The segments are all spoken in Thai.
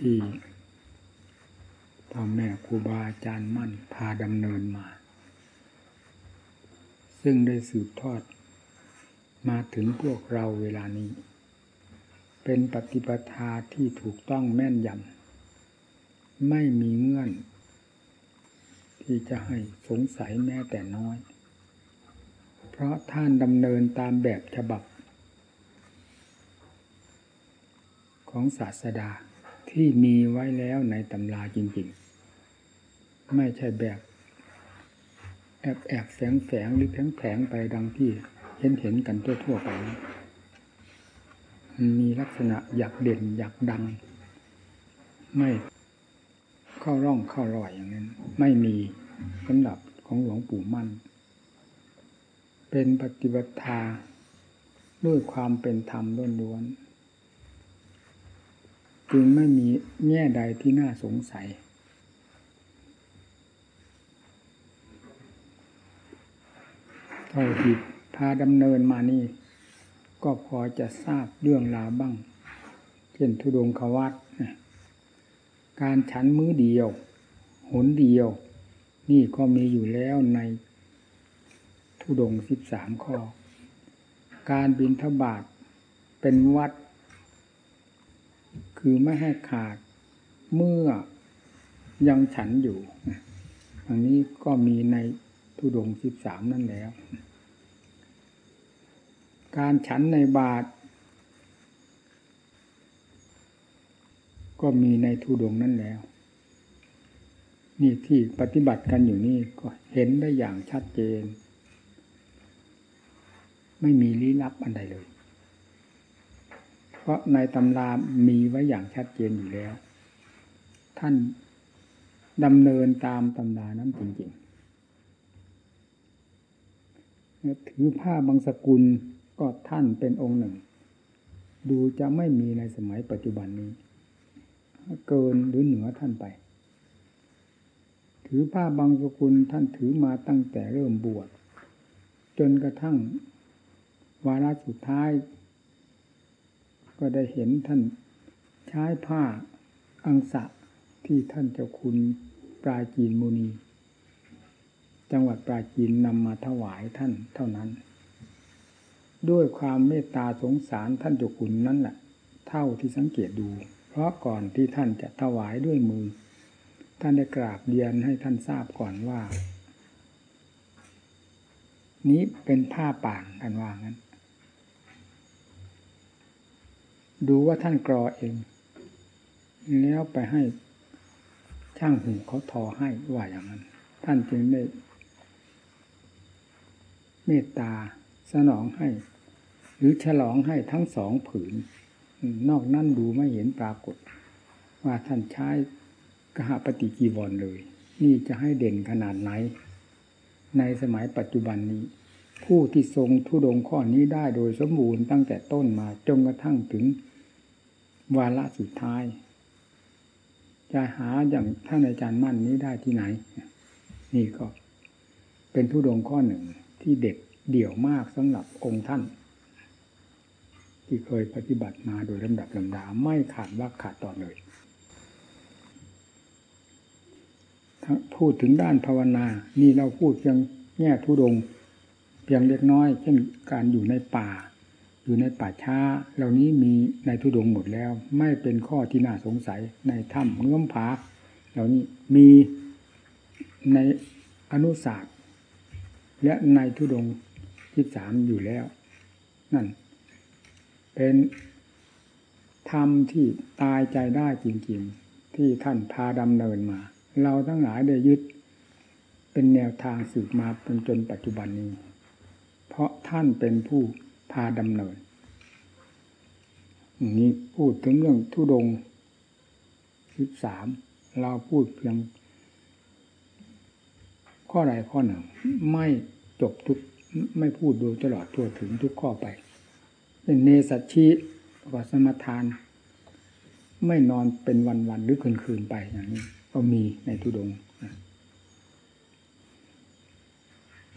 ที่พ่อแม่ครูบาอาจารย์มั่นพาดำเนินมา ซึ่งได้สืบทอดมาถึงพวกเราเวลานี้ เป็นปฏิปทาที่ถูกต้องแม่นยำไม่มีเงื่อน ที่จะให้สงสัยแม้แต่น้อย เพราะท่านดำเนินตามแบบฉบับ ของศาสดา ที่มีไว้แล้วในตำราจริงๆ ไม่ใช่แบบ แอบแอบแฝงแฝงหรือแผงแผงไปดังที่เห็นเห็นกันทั่วๆไป มีลักษณะอยากเด่นอยากดัง ไม่เข้าร่องเข้ารอยอย่างนั้น ไม่มีสำหรับของหลวงปู่มั่น เป็นปฏิบัติทาด้วยความเป็นธรรมล้วนๆ จึงไม่มีแง่ใดที่น่าสงสัย เท่าที่พาดำเนินมานี่ ก็พอจะทราบเรื่องราวบ้าง เช่นทุดงควัตการฉันมื้อเดียว หนเดียว นี่ก็มีอยู่แล้วในทุดงสิบสามข้อ การบินทบาทเป็นวัด คือไม่ให้ขาดเมื่อยังฉันอยู่อันนี้ก็มีในทุดงสิบสามนั่นแล้ว การฉันในบาท ก็มีในทุดงนั่นแล้ว นี่ที่ปฏิบัติกันอยู่นี่ก็เห็นได้อย่างชัดเจน ไม่มีลี้ลับอันใดเลย เพราะในตำรามีไว้อย่างชัดเจนอยู่แล้ว ท่านดำเนินตามตำรานั้นจริงๆถือผ้าบางสกุลก็ท่านเป็นองค์หนึ่ง ดูจะไม่มีในสมัยปัจจุบันนี้ เกินหรือเหนือท่านไป ถือผ้าบางสกุลท่านถือมาตั้งแต่เริ่มบวชจนกระทั่งวาระสุดท้าย ก็ได้เห็นท่านใช้ผ้าอังสะที่ท่านเจ้าคุณปราจีนมุนี จังหวัดปราจีนนำมาถวายท่านเท่านั้น ด้วยความเมตตาสงสารท่านเจ้าคุณนั่นแหละเท่าที่สังเกตดู เพราะก่อนที่ท่านจะถวายด้วยมือ ท่านได้กราบเรียนให้ท่านทราบก่อนว่า นี้เป็นผ้าป่านท่านว่างั้น ดูว่าท่านกรอเอง แล้วไปให้ช่างหูเขาทอให้ว่าอย่างนั้น ท่านจึงได้เมตตาสนองให้ หรือฉลองให้ทั้งสองผืน นอกนั่นดูไม่เห็นปรากฏ ว่าท่านใช้กหปฏิกีวรเลย นี่จะให้เด่นขนาดไหน ในสมัยปัจจุบันนี้ ผู้ที่ทรงทุดงข้อนี้ได้โดยสมบูรณ์ตั้งแต่ต้นมาจนกระทั่งถึง วาระสุดท้าย จะหาอย่างท่านอาจารย์มั่นนี้ได้ที่ไหน นี่ก็ เป็นทุดงข้อหนึ่งที่เด็กเดี่ยวมากสำหรับองค์ท่าน ที่เคยปฏิบัติมาโดยลำดับลำดาไม่ขาดว่าขาดตอนเลยพูดถึงด้านภาวนา นี่เราพูดเพียงแง่ทุดงเพียงเล็กน้อย เช่นการอยู่ในป่า อยู่ในป่าช้า เหล่านี้มีในทุดงหมดแล้ว ไม่เป็นข้อที่น่าสงสัยในถ้ำเงื่อมผา เหล่านี้มีในอนุศาสตร์และในทุดงที่สามอยู่แล้ว นั่น เป็นธรรมที่ตายใจได้จริงๆ ที่ท่านพาดำเนินมา เราทั้งหลายได้ยึด เป็นแนวทางสืบมาเป็นจนปัจจุบันนี้ เพราะท่านเป็นผู้ พาดำเนินนี้พูดถึงเรื่องทุดงสิบสามเราพูดเพียง ข้อใดข้อหนึ่ง ไม่จบทุกไม่พูดโดยตลอดทั่วถึงทุกข้อไป เป็นเนสัชชีวัสมทาน ไม่นอนเป็นวันๆหรือคืนๆไปอย่างนี้ ก็มีในทุดง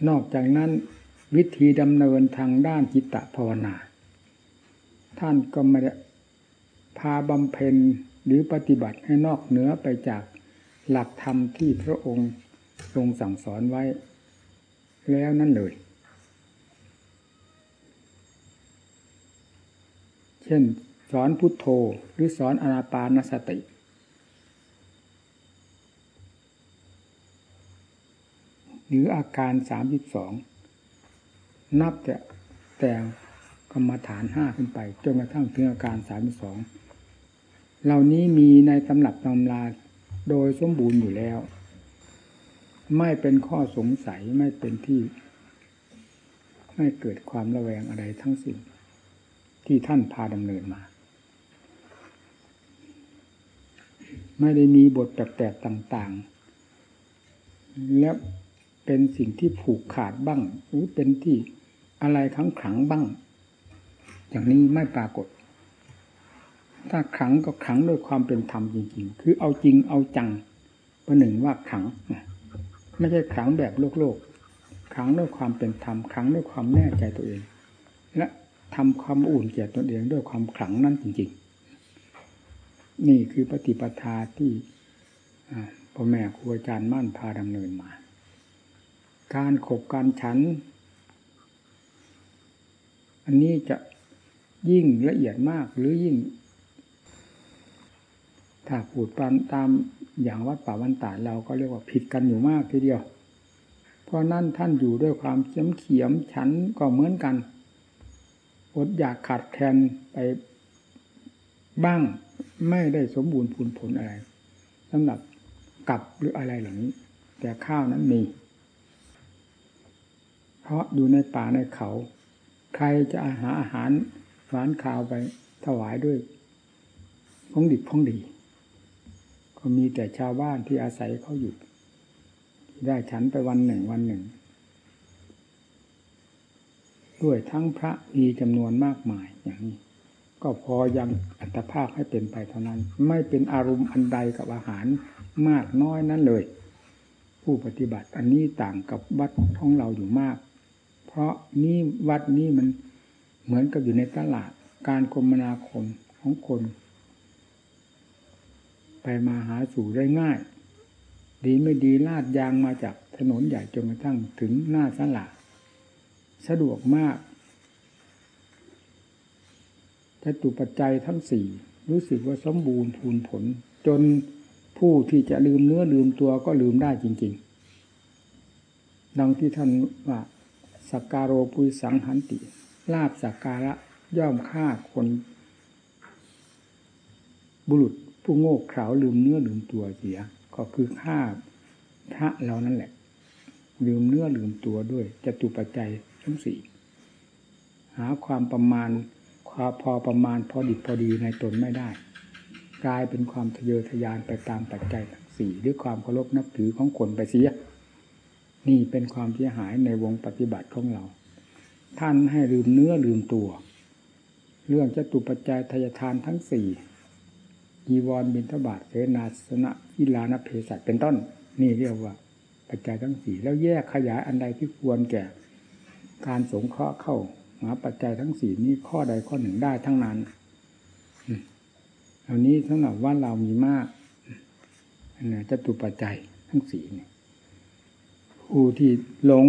นอกจากนั้น วิธีดำเนินทางด้านจิตตภาวนา ท่านก็ไม่ได้พาบำเพ็ญหรือปฏิบัติให้นอกเหนือไปจากหลักธรรมที่พระองค์ทรงสั่งสอนไว้ แล้วนั่นเลย เช่น สอนพุทโธหรือสอนอนาปานสติ หรืออาการสามสิบสอง นับแต่แต่กรรมฐานห้าขึ้นไป จนกระทั่งถึงอาการสามสองเหล่านี้มีในตำหนับตำราโดยสมบูรณ์อยู่แล้ว ไม่เป็นข้อสงสัยไม่เป็นที่ ไม่เกิดความระแวงอะไรทั้งสิ้นที่ท่านพาดำเนินมา ไม่ได้มีบทแปลกๆต่าง ๆ และเป็นสิ่งที่ผูกขาดบ้าง หรือเป็นที่ อะไรขังขังบ้าง อย่างนี้ไม่ปรากฏ ถ้าขังก็ขังด้วยความเป็นธรรมจริง ๆ คือเอาจริงเอาจังประหนึ่งว่าขังไม่ใช่ขังแบบโลกโลกขังด้วยความเป็นธรรมขังด้วยความแน่ใจตัวเอง และทำความอุ่นเกียรติตนเองด้วยความขังนั่นจริง ๆ นี่คือปฏิปทาที่พ่อแม่ครูอาจารย์มั่นพาดำเนินมา การขบการฉัน อันนี้จะยิ่งละเอียดมากหรือยิ่ง ถ้าพูดตามตามอย่างวัดป่าวันตาเราก็เรียกว่าผิดกันอยู่มากทีเดียว เพราะนั่นท่านอยู่ด้วยความเขียมเขียมฉันก็เหมือนกันอดอยากขาดแคลนไปบ้างไม่ได้สมบูรณ์ผลผลอะไรสำหรับกับหรืออะไรเหล่านี้ แต่ข้าวนั้นมี เพราะอยู่ในป่าในเขา ใครจะอาหาอาหารหวานข้าวไปถวายด้วยพองดิบพองดี ก็มีแต่ชาวบ้านที่อาศัยเขาอยู่ ได้ฉันไปวันหนึ่งวันหนึ่ง ด้วยทั้งพระมีจำนวนมากมายอย่างนี้ ก็พอยังอัตภาพให้เป็นไปเท่านั้น ไม่เป็นอารมณ์อันใดกับอาหารมากน้อยนั้นเลย ผู้ปฏิบัติอันนี้ต่างกับวัดของเราอยู่มาก เพราะนี่วัดนี้มันเหมือนกับอยู่ในตลาดการคมนาคมของคน ไปมาหาสู่ได้ง่าย ดีไม่ดีลาดยางมาจากถนนใหญ่จนกระทั่งถึงหน้าสลาสะดวกมากจตุปัจจัยทั้งสี่รู้สึกว่าสมบูรณ์พูนผล จนผู้ที่จะลืมเนื้อลืมตัวก็ลืมได้จริง ๆ ดังที่ท่านว่า สักการโรปุยสังหันติ ลาบสักการะย่อมฆ่าคน บุรุษผู้โง่เขลาลืมเนื้อลืมตัวเสีย ก็คือฆ่าพระเรานั่นแหละ ลืมเนื้อลืมตัวด้วยจตุปัจจัยทั้งสี่หาความประมาณความพอประมาณพอดิบพอดีในตนไม่ได้ กลายเป็นความทะเยอทะยานไปตามปัจจัยทั้งสี่ด้วยความเคารพนับถือของคนไปเสีย นี่เป็นความเสียหายในวงปฏิบัติของเรา ท่านให้ลืมเนื้อลืมตัว เรื่องจตุปัจจัยทยทานทั้งสี่ยีวรบินทบาทเสนาสนะวิลานเพศัตเป็นต้น นี่เรียกว่า ปัจจัยทั้งสี่แล้วแยกขยายอันใดที่ควรแก่ การสงเคราะห์เข้าหาปัจจัยทั้งสี่นี้ข้อใดข้อหนึ่งได้ทั้งนั้นเหล่านี้สำหรับว่าเรามีมากนะจะตุปัจจัยทั้งสี่นี่ ผู้ที่หลง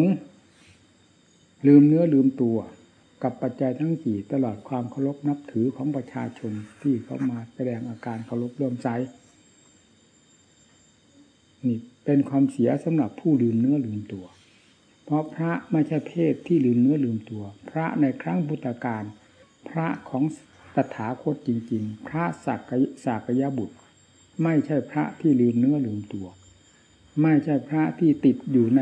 ลืมเนื้อลืมตัว กับปัจจัยทั้งสี่ตลอดความเคารพนับถือของประชาชนที่เขามาแสดงอาการเคารพร่วมใจนี่เป็นความเสียสำหรับผู้ลืมเนื้อลืมตัว เพราะพระไม่ใช่เพศที่ลืมเนื้อลืมตัว พระในครั้งพุทธกาลพระของตถาคตจริง ๆ พระสักสากยบุตร ไม่ใช่พระที่ลืมเนื้อลืมตัว ไม่ใช่พระที่ติดอยู่ใน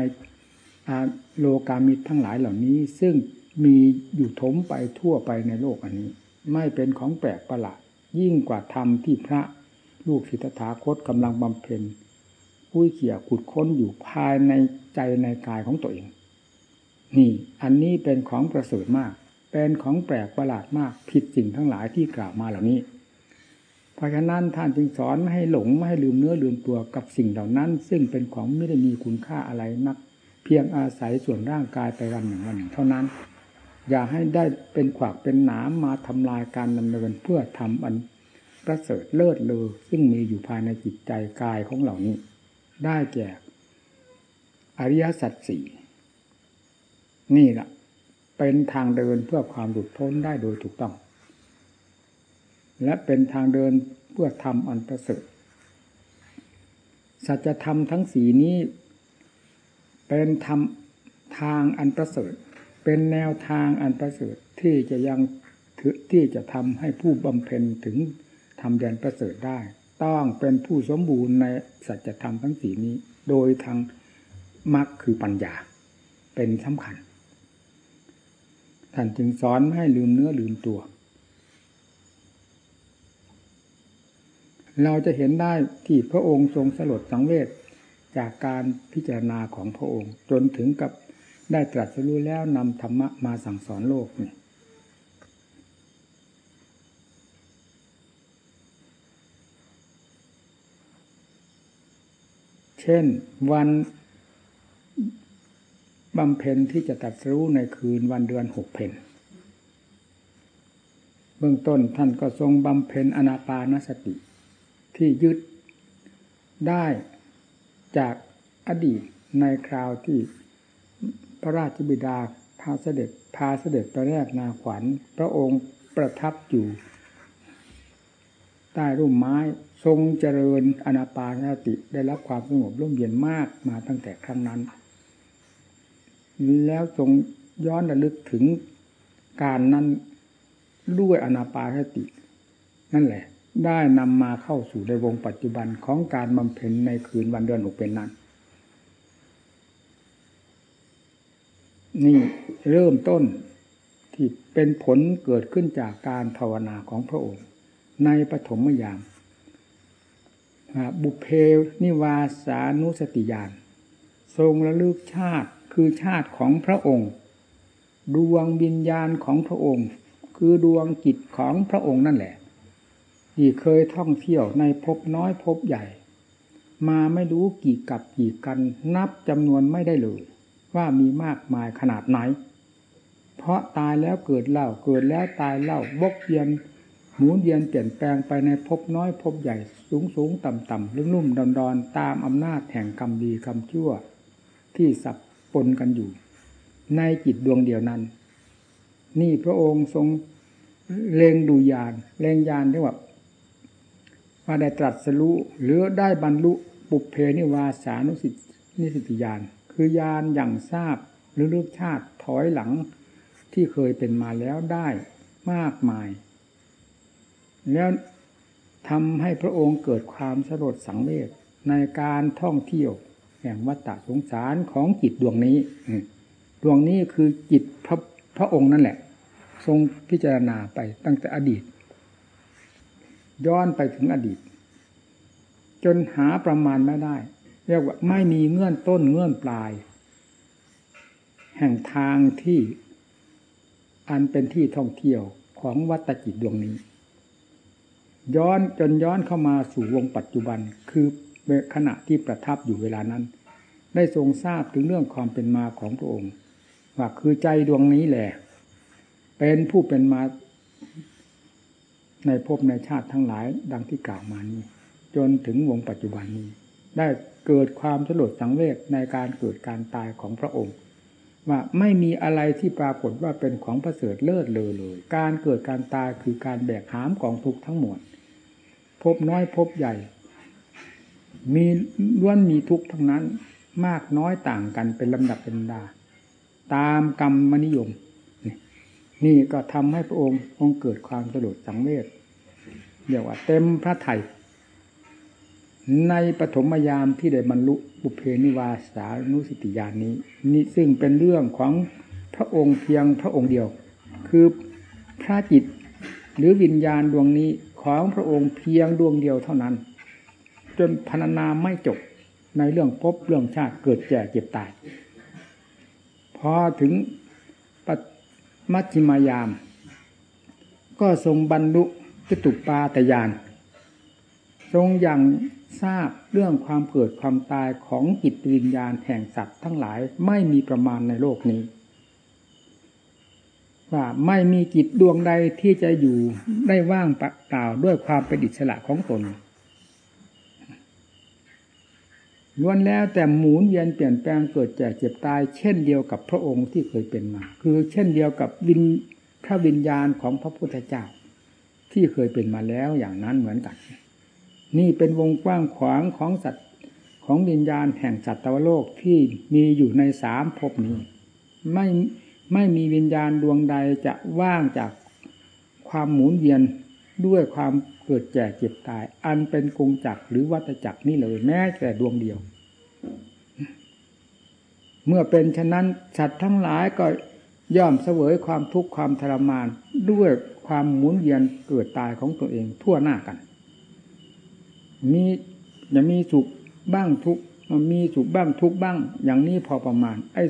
โลกามิตรทั้งหลายเหล่านี้ ซึ่งมีอยู่ถมไปทั่วไปในโลกอันนี้ ไม่เป็นของแปลกประหลาดยิ่งกว่าธรรมที่พระลูกศิทธาคตกำลังบำเพ็ญคุยเขี่ยขุดค้นอยู่ภายในใจในกายของตัวเอง นี่ อันนี้เป็นของประเสริฐมาก เป็นของแปลกประหลาดมาก ผิดสิ่งทั้งหลายที่กล่าวมาเหล่านี้ เพราะฉะนั้นท่านจึงสอนไม่ให้หลงไม่ให้ลืมเนื้อลืมตัวกับสิ่งเหล่านั้น ซึ่งเป็นของไม่ได้มีคุณค่าอะไรนัก เพียงอาศัยส่วนร่างกายไปวันหนึ่งวันหนึ่งเท่านั้น อย่าให้ได้เป็นขวากเป็นหนามมาทำลายการดำเนินเพื่อทำอันประเสริฐเลิศเลอซึ่งมีอยู่ภายในจิตใจกายของเหล่านี้ ได้แก่อริยสัจสี่นี่แหละเป็นทางเดินเพื่อความหลุดพ้นได้โดยถูกต้อง และเป็นทางเดินเพื่อทำอันประเสริฐสัจธรรมทั้งสีนี้ เป็นธรรมทางอันประเสริฐ เป็นแนวทางอันประเสริฐที่จะยังที่จะทำให้ผู้บำเพ็ญถึงทำแดนประเสริฐได้ ต้องเป็นผู้สมบูรณ์ในสัจธรรมทั้งสีนี้ โดยทางมรรคคือปัญญา เป็นสำคัญท่านจึงสอนให้ลืมเนื้อลืมตัว เราจะเห็นได้ที่พระองค์ทรงสลดสังเวชจากการพิจารณาของพระองค์ จนถึงกับได้ตรัสรู้แล้วนำธรรมะมาสั่งสอนโลกนี่เช่นวันบำเพ็ญที่จะตัดรู้ในคืนวันเดือนหกเพนเบื้องต้นท่านก็ทรงบำเพ็ญอนาปานสติ ที่ยึดได้จากอดีตในคราวที่พระราชบิดาพาเสด็จพาเสด็จไปแรกนาขวัญ พระองค์ประทับอยู่ ใต้ร่มไม้ทรงเจริญอนาปานสติได้รับความสงบร่มเย็นมากมาตั้งแต่ครั้งนั้น แล้วทรงย้อนระลึกถึงการนั้นด้วยอนาปานสติ นั่นแหละ ได้นำมาเข้าสู่ในวงปัจจุบันของการบำเพ็ญในคืนวันเดือนหกเป็นนั้น นี่เริ่มต้นที่เป็นผลเกิดขึ้นจากการภาวนาของพระองค์ ในปฐมยาม บุเพนิวาสานุสติญาณทรงระลึกชาติคือชาติของพระองค์ ดวงวิญญาณของพระองค์ คือดวงจิตของพระองค์นั่นแหละ ที่เคยท่องเที่ยวในภพน้อยภพใหญ่ มาไม่รู้กี่กับกี่กัน นับจำนวนไม่ได้เลย ว่ามีมากมายขนาดไหน เพราะตายแล้วเกิดเล่าเกิดแล้วตายเล่าบกเยียนหมุนเวียนเปลี่ยนแปลงไปในภพน้อยภพใหญ่สูงสูงต่ำต่ำลุ่มลุ่มดอนดอนตามอำนาจแห่งกรรมดีกรรมชั่ว ที่สับปนกันอยู่ ในจิตดวงเดียวนั้น นี่พระองค์ทรงเลงดูยานเลงยานที่ว่า ว่าได้ตรัสรู้หรือได้บรรลุปุเพนิวาสานุสิตนิสิติยานคือยานอย่างทราบหรือรูปชาติถอยหลังที่เคยเป็นมาแล้วได้มากมาย แล้วทำให้พระองค์เกิดความสลดสังเวชในการท่องเที่ยว แห่งวัฏสงสารของจิตดวงนี้ดวงนี้คือจิตพระพระองค์นั่นแหละ ทรงพิจารณาไปตั้งแต่อดีต ย้อนไปถึงอดีต จนหาประมาณไม่ได้ เรียกว่าไม่มีเงื่อนต้นเงื่อนปลาย แห่งทางที่อันเป็นที่ท่องเที่ยวของวัตจิตดวงนี้ ย้อนจนย้อนเข้ามาสู่วงปัจจุบันคือขณะที่ประทับอยู่เวลานั้น ได้ทรงทราบถึงเรื่องความเป็นมาของพระองค์ ว่าคือใจดวงนี้แหละ เป็นผู้เป็นมา ในภพในชาติทั้งหลายดังที่กล่าวมานี้ จนถึงวงปัจจุบันนี้ ได้เกิดความสลดสังเวชในการเกิดการตายของพระองค์ ว่าไม่มีอะไรที่ปรากฏว่าเป็นของประเสริฐเลิศเลยเลย การเกิดการตายคือการแบกหามกองทุกข์ทั้งหมดพบน้อยพบใหญ่ มีล้วนมีทุกข์ทั้งนั้น มากน้อยต่างกันเป็นลำดับเป็นดา ตามกรรมมนิยม นี่ก็ทำให้พระองค์องเกิดความสลดสังเวชเรียกว่าเต็มพระไถ่ในปฐมยามที่ได้บรรลุบุเพนิวาสานุสติญาณนี้ นี่ซึ่งเป็นเรื่องของพระองค์เพียงพระองค์เดียว คือพระจิตหรือวิญญาณดวงนี้ของพระองค์เพียงดวงเดียวเท่านั้น จนพรรณนาไม่จบในเรื่องพบเรื่องชาติเกิดแก่เจ็บตาย พอถึง มัชฌิมายาม ก็ทรงบรรลุจตุปาตยาน ทรงอย่างทราบเรื่องความเกิดความตายของจิตวิญญาณแห่งสัตว์ทั้งหลายไม่มีประมาณในโลกนี้วว่าไม่มีจิตดวงใดที่จะอยู่ได้ว่างเปล่าด้วยความเป็นอิสระของตน ล้วนแล้วแต่หมุนเวียนเปลี่ยนแปลงเกิดแก่เจ็บตาย เช่นเดียวกับพระองค์ที่เคยเป็นมา คือเช่นเดียวกับวินพระวิญญาณของพระพุทธเจ้า ที่เคยเป็นมาแล้วอย่างนั้นเหมือนกัน นี่เป็นวงกว้างขวางของสัตว์ของวิญญาณแห่งสัตวโลกที่มีอยู่ในสามภพนี้ ไม่ไม่มีวิญญาณดวงใดจะว่างจากความหมุนเวียน ด้วยความเกิดแก่เจ็บตาย อันเป็นกงจักรหรือวัตจักรนี่เลย แม้แต่ดวงเดียว เมื่อเป็นฉะนั้นสัตว์ทั้งหลายก็ย่อมเสวยความทุกข์ความทรมาน ด้วยความหมุนเวียนเกิดตายของตัวเองทั่วหน้ากัน มีจะมีสุขบ้างทุกมีสุขบ้างทุกบ้าง อย่างนี้พอประมาณ ไอ้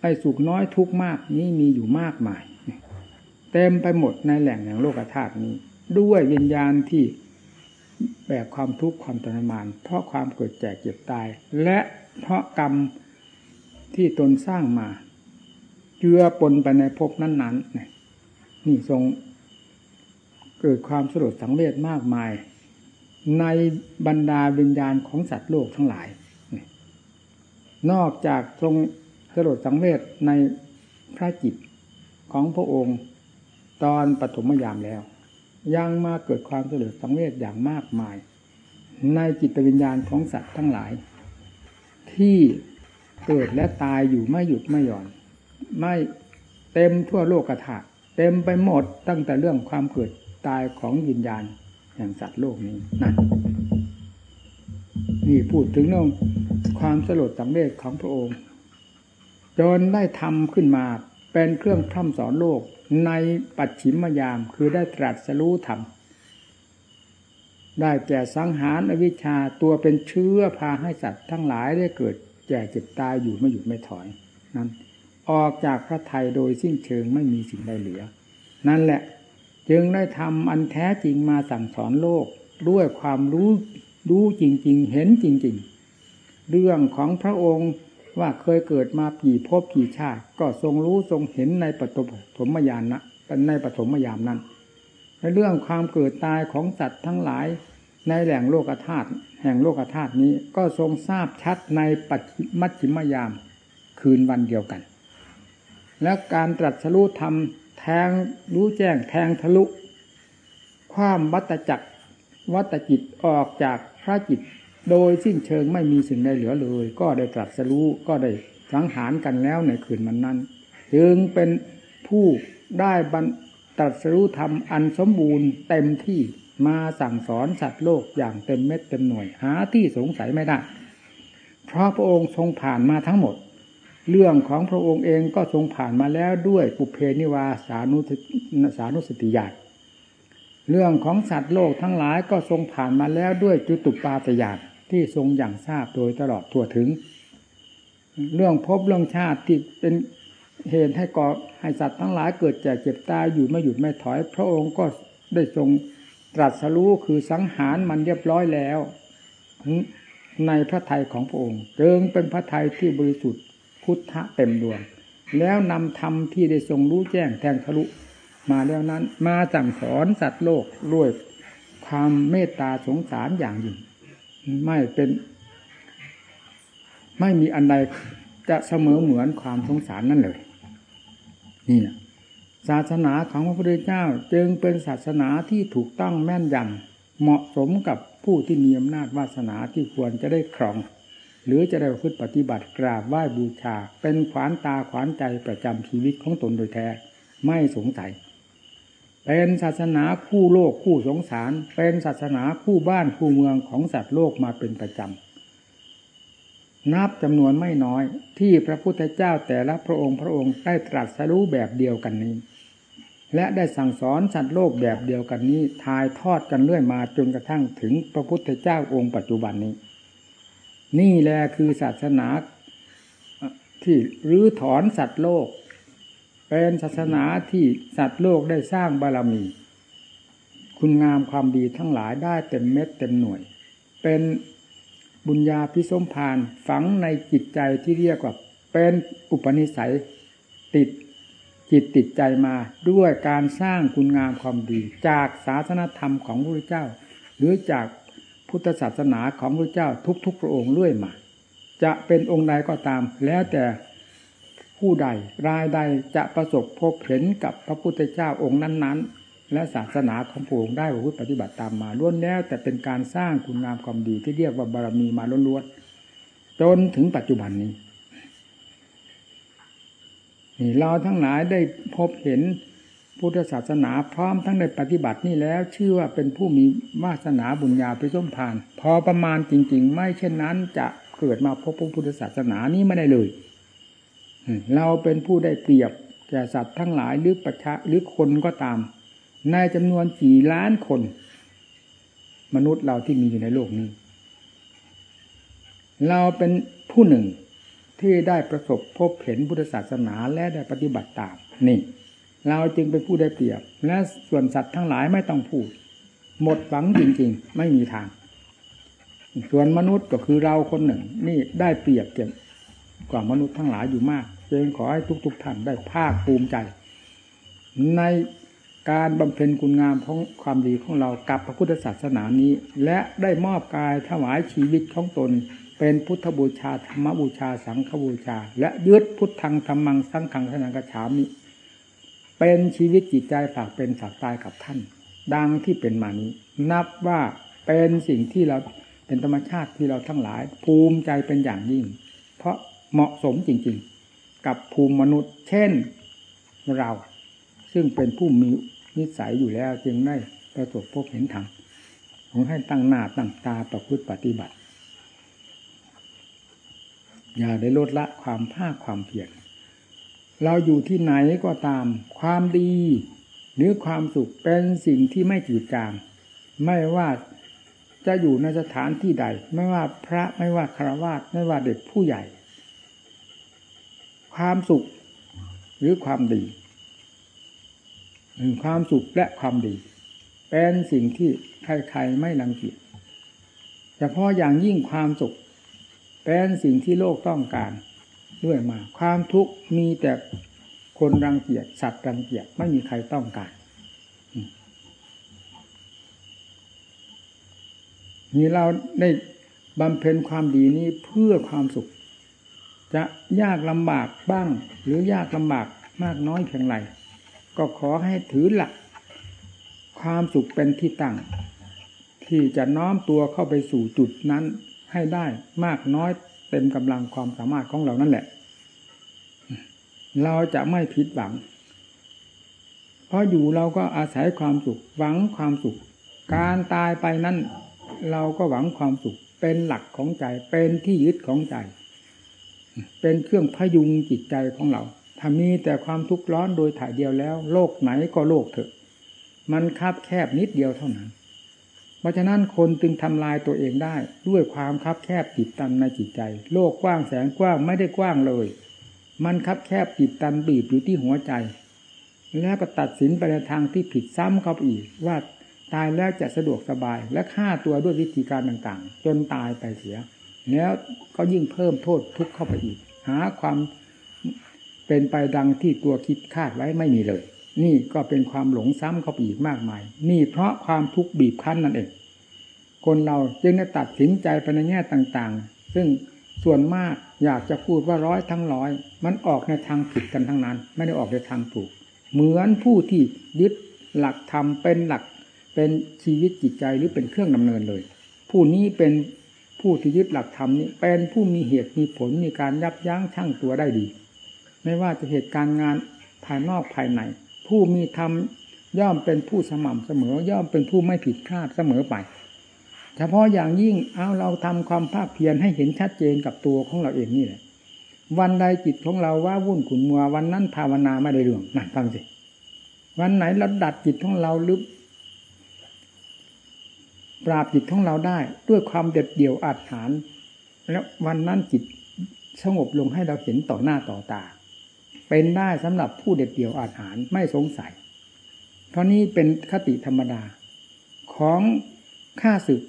ไอ้สุขน้อยทุกมากนี้มีอยู่มากมาย เต็มไปหมดในแหล่งแห่งโลกธาตุนี้ ด้วยวิญญาณที่แบกความทุกข์ความทรมาน เพราะความเกิดแก่เจ็บตาย และเพราะกรรมที่ตนสร้างมาเจือปนไปในภพนั้นๆนี่ทรงเกิดความสลดสังเวชมากมาย ในบรรดาวิญญาณของสัตว์โลกทั้งหลาย นอกจากทรงสลดสังเวชในพระจิตของพระองค์ตอนปฐมยามแล้ว ยังมาเกิดความสลดสังเวชอย่างมากมาย ในจิตวิญญาณของสัตว์ทั้งหลาย ที่เกิดและตายอยู่ไม่หยุดไม่หย่อน ไม่เต็มทั่วโลกธาตุเต็มไปหมดตั้งแต่เรื่องความเกิดตายของวิญญาณแห่งสัตว์โลกนี้นั่นนี่พูดถึงเรื่องความสลดสังเวชของพระองค์จนได้ทำขึ้นมาเป็นเครื่องพร่ำสอนโลก ในปัจฉิมยามคือได้ตรัสรู้ธรรมได้แก่สังหารอวิชชาตัวเป็นเชื้อพาให้สัตว์ทั้งหลายได้เกิดแก่เจ็บตายอยู่ไม่หยุดไม่ถอยนั้นออกจากพระไทยโดยสิ้นเชิงไม่มีสิ่งใดเหลือ นั่นแหละจึงได้ทำอันแท้จริงมาสั่งสอนโลกด้วยความรู้รู้จริง ๆ เห็นจริง ๆ เรื่องของพระองค์ ว่าเคยเกิดมากี่ภพกี่ชาติ ก็ทรงรู้ทรงเห็นในปฐมยานนะในปฐมยามนั้นในเรื่องความเกิดตายของสัตว์ทั้งหลายในแหล่งโลกธาตุแห่งโลกธาตุนี้ก็ทรงทราบชัดในปัจมัชชิมยามคืนวันเดียวกัน และการตรัสรู้ธรรมแทงรู้แจ้งแทงทะลุ ความวัตจักรวัตจิตออกจากพระจิต โดยสิ้นเชิงไม่มีสิ่งใดเหลือเลย ก็ได้ตรัสรู้ก็ได้สังหารกันแล้วในคืนมันนั้น จึงเป็นผู้ได้บรรตรัสรู้ธรรมอันสมบูรณ์เต็มที่มาสั่งสอนสัตว์โลกอย่างเต็มเม็ดเต็มหน่วยหาที่สงสัยไม่ได้ เพราะพระองค์ทรงผ่านมาทั้งหมด เรื่องของพระองค์เองก็ทรงผ่านมาแล้วด้วยปุเพนิวาสานุสานุสติญาณเรื่องของสัตว์โลกทั้งหลายก็ทรงผ่านมาแล้วด้วยจุตุปาตญาณ ที่ทรงอย่างทราบโดยตลอดทั่วถึง เรื่องพบเรื่องชาติที่เป็นเหตุให้ก่อให้สัตว์ทั้งหลายเกิดแก่เจ็บตายอยู่ไม่หยุดไม่ถอย พระองค์ก็ได้ทรงตรัสรู้คือสังหารมันเรียบร้อยแล้วในพระทัยของพระองค์เจิงเป็นพระทัยที่บริสุทธิ์พุทธะเต็มดวง แล้วนำธรรมที่ได้ทรงรู้แจ้งแทงทะลุมาแล้วนั้นมาสั่งสอนสัตว์โลกด้วยความเมตตาสงสารอย่างยิ่ง ไม่เป็นไม่มีอันใดจะเสมอเหมือนความสงสารนั่นเลย นี่นะศาสนาของพระพุทธเจ้าจึงเป็นศาสนาที่ถูกต้องแม่นยำเหมาะสมกับผู้ที่มีอำนาจวาสนาที่ควรจะได้ครอง หรือจะได้พึ่ปฏิบัติกราบไหว้บูชา เป็นขวานตาขวานใจประจำชีวิตของตนโดยแท้ ไม่สงสัย เป็นศาสนาคู่โลกคู่สงสาร เป็นศาสนาคู่บ้านคู่เมืองของสัตว์โลกมาเป็นประจำนับจำนวนไม่น้อยที่พระพุทธเจ้าแต่ละพระองค์พระองค์ได้ตรัสรู้แบบเดียวกันนี้ และได้สั่งสอนสัตว์โลกแบบเดียวกันนี้ทายทอดกันเรื่อยมาจนกระทั่งถึงพระพุทธเจ้าองค์ปัจจุบันนี้ นี่แหละคือศาสนาที่รื้อถอนสัตว์โลก เป็นศาสนาที่สัตว์โลกได้สร้างบารมี คุณงามความดีทั้งหลายได้เต็มเม็ดเต็มหน่วย เป็นบุญญาพิสมพานฝังในจิตใจที่เรียกว่า เป็นอุปนิสัยติดจิตติดใจมาด้วยการสร้างคุณงามความดี จากศาสนธรรมของพระเจ้า หรือจากพุทธศาสนาของพระเจ้าทุกๆพระองค์เรื่อยมา จะเป็นองค์ใดก็ตาม แล้วแต่ ผู้ใดรายใดจะประสบพบเห็นกับพระพุทธเจ้าองค์นั้นๆ และศาสนาของพระองค์ได้ประพฤติปฏิบัติตามมาล้วนแล้ว แต่เป็นการสร้างคุณงามความดีที่เรียกว่าบารมีมาล้วนๆจนถึงปัจจุบันนี้นี่เราทั้งหลายได้พบเห็นพุทธศาสนาพร้อมทั้งในปฏิบัตินี่แล้ว ชื่อว่าเป็นผู้มีวาสนาบุญญาไปส้มผ่าน พอประมาณจริง ๆ ไม่เช่นนั้นจะเกิดมาพบพระพุทธศาสนานี้ไม่ได้เลย เราเป็นผู้ได้เปรียบแก่สัตว์ทั้งหลายหรือประชาหรือคนก็ตาม ในจำนวนกี่ล้านคน มนุษย์เราที่มีอยู่ในโลกนี้ เราเป็นผู้หนึ่งที่ได้ประสบพบเห็นพุทธศาสนาและได้ปฏิบัติตามนี่เราจึงเป็นผู้ได้เปรียบ และส่วนสัตว์ทั้งหลายไม่ต้องพูด หมดหวังจริง ๆ ไม่มีทาง ส่วนมนุษย์ก็คือเราคนหนึ่ง นี่ได้เปรียบเกี่ยวกว่ามนุษย์ทั้งหลายอยู่มาก จึงขอให้ทุก ๆท่านได้ภาคภูมิใจ ในการบำเพ็ญคุณงามของความดีของเรากับพระพุทธศาสนานี้ และได้มอบกายถวายชีวิตของตน เป็นพุทธบูชาธรรมบูชาสังฆบูชา และยึดพุทธังธรรมังสังฆังสนังกระฉามิ เป็นชีวิตจิตใจฝากเป็นฝากตายกับท่าน ดังที่เป็นมานี้ นับว่าเป็นสิ่งที่เราเป็นธรรมชาติที่เราทั้งหลาย ภูมิใจเป็นอย่างยิ่ง เพราะเหมาะสมจริง ๆ กับภูมิมนุษย์ เช่นเรา ซึ่งเป็นผู้มีนิสัยอยู่แล้วจึงได้ประสบพบเห็นธรรมของให้ตั้งหน้าตั้งตาประพฤติปฏิบัติ อย่าได้ลดละความภาคความเพียรเราอยู่ที่ไหนก็ตาม ความดี หรือความสุขเป็นสิ่งที่ไม่จืดจาง ไม่ว่าจะอยู่ในสถานที่ใด ไม่ว่าพระไม่ว่าคารวะไม่ว่าเด็กผู้ใหญ่ ความสุข หรือความดีความสุขและความดี เป็นสิ่งที่ใครๆไม่รังเกียจเฉพาะอย่างยิ่งความสุข เป็นสิ่งที่โลกต้องการด้วยมา ความทุกข์มีแต่คนรังเกียจสัตว์รังเกียจไม่มีใครต้องการนี่เราได้บำเพ็ญความดีนี้เพื่อความสุข จะยากลำบากบ้าง หรือยากลำบากมากน้อยเพียงไรก็ขอให้ถือหลัก ความสุขเป็นที่ตั้ง ที่จะน้อมตัวเข้าไปสู่จุดนั้นให้ได้มากน้อยเต็มกำลังความสามารถของเรานั่นแหละ เราจะไม่ผิดหวัง เพราะอยู่เราก็อาศัยความสุข หวังความสุข การตายไปนั้นเราก็หวังความสุข เป็นหลักของใจ เป็นที่ยึดของใจ เป็นเครื่องพยุงจิตใจของเรา ถ้ามีแต่ความทุกข์ร้อนโดยถ่ายเดียวแล้ว โลกไหนก็โลกเถอะ มันคับแคบนิดเดียวเท่านั้น เพราะฉะนั้นคนจึงทำลายตัวเองได้ ด้วยความคับแคบติดตันในจิตใจ โลกกว้างแสนกว้างไม่ได้กว้างเลย มันคับแคบติดตันบีบอยู่ที่หัวใจ แล้วก็ตัดสินไปในทางที่ผิดซ้ำเข้าไปอีกว่าตายแล้วจะสะดวกสบายและฆ่าตัวด้วยวิธีการต่างๆ จนตายไปเสีย แล้วก็ยิ่งเพิ่มโทษทุกข์เข้าไปอีก หาความเป็นไปดังที่ตัวคิดคาดไว้ไม่มีเลย นี่ก็เป็นความหลงซ้ำเข้าไปอีกมากมาย นี่เพราะความทุกข์บีบคั้นนั่นเอง คนเราจึงได้ตัดสินใจไปในแง่ต่างๆ ซึ่งส่วนมากอยากจะพูดว่าร้อยทั้งร้อย มันออกในทางผิดกันทั้งนั้น ไม่ได้ออกในทางถูก เหมือนผู้ที่ยึดหลักธรรมเป็นหลักเป็นชีวิตจิตใจหรือเป็นเครื่องดำเนินเลย ผู้นี้เป็น ผู้ที่ยึดหลักธรรมนี้เป็นผู้มีเหตุมีผลมีการยับยั้งชั่งตัวได้ดี ไม่ว่าจะเหตุการณ์งานภายนอกภายใน ผู้มีธรรมย่อมเป็นผู้สม่ำเสมอย่อมเป็นผู้ไม่ผิดพลาดเสมอไป เฉพาะอย่างยิ่งเอาเราทำความภาคเพียรให้เห็นชัดเจนกับตัวของเราเองนี่แหละ วันใดจิตของเราว่าวุ่นขุนมัววันนั้นภาวนาไม่ได้เรื่องนะฟังสิวันไหนเราดัดจิตของเราลึก ปราบจิตของเราได้ด้วยความเด็ดเดี่ยวอาถรรแล้ววันนั้นจิตสงบลงให้เราเห็นต่อหน้าต่อตา เป็นได้สำหรับผู้เด็ดเดี่ยวอาหารไม่สงสัย เพราะนี้เป็นคติธรรมดา ของข้าศึก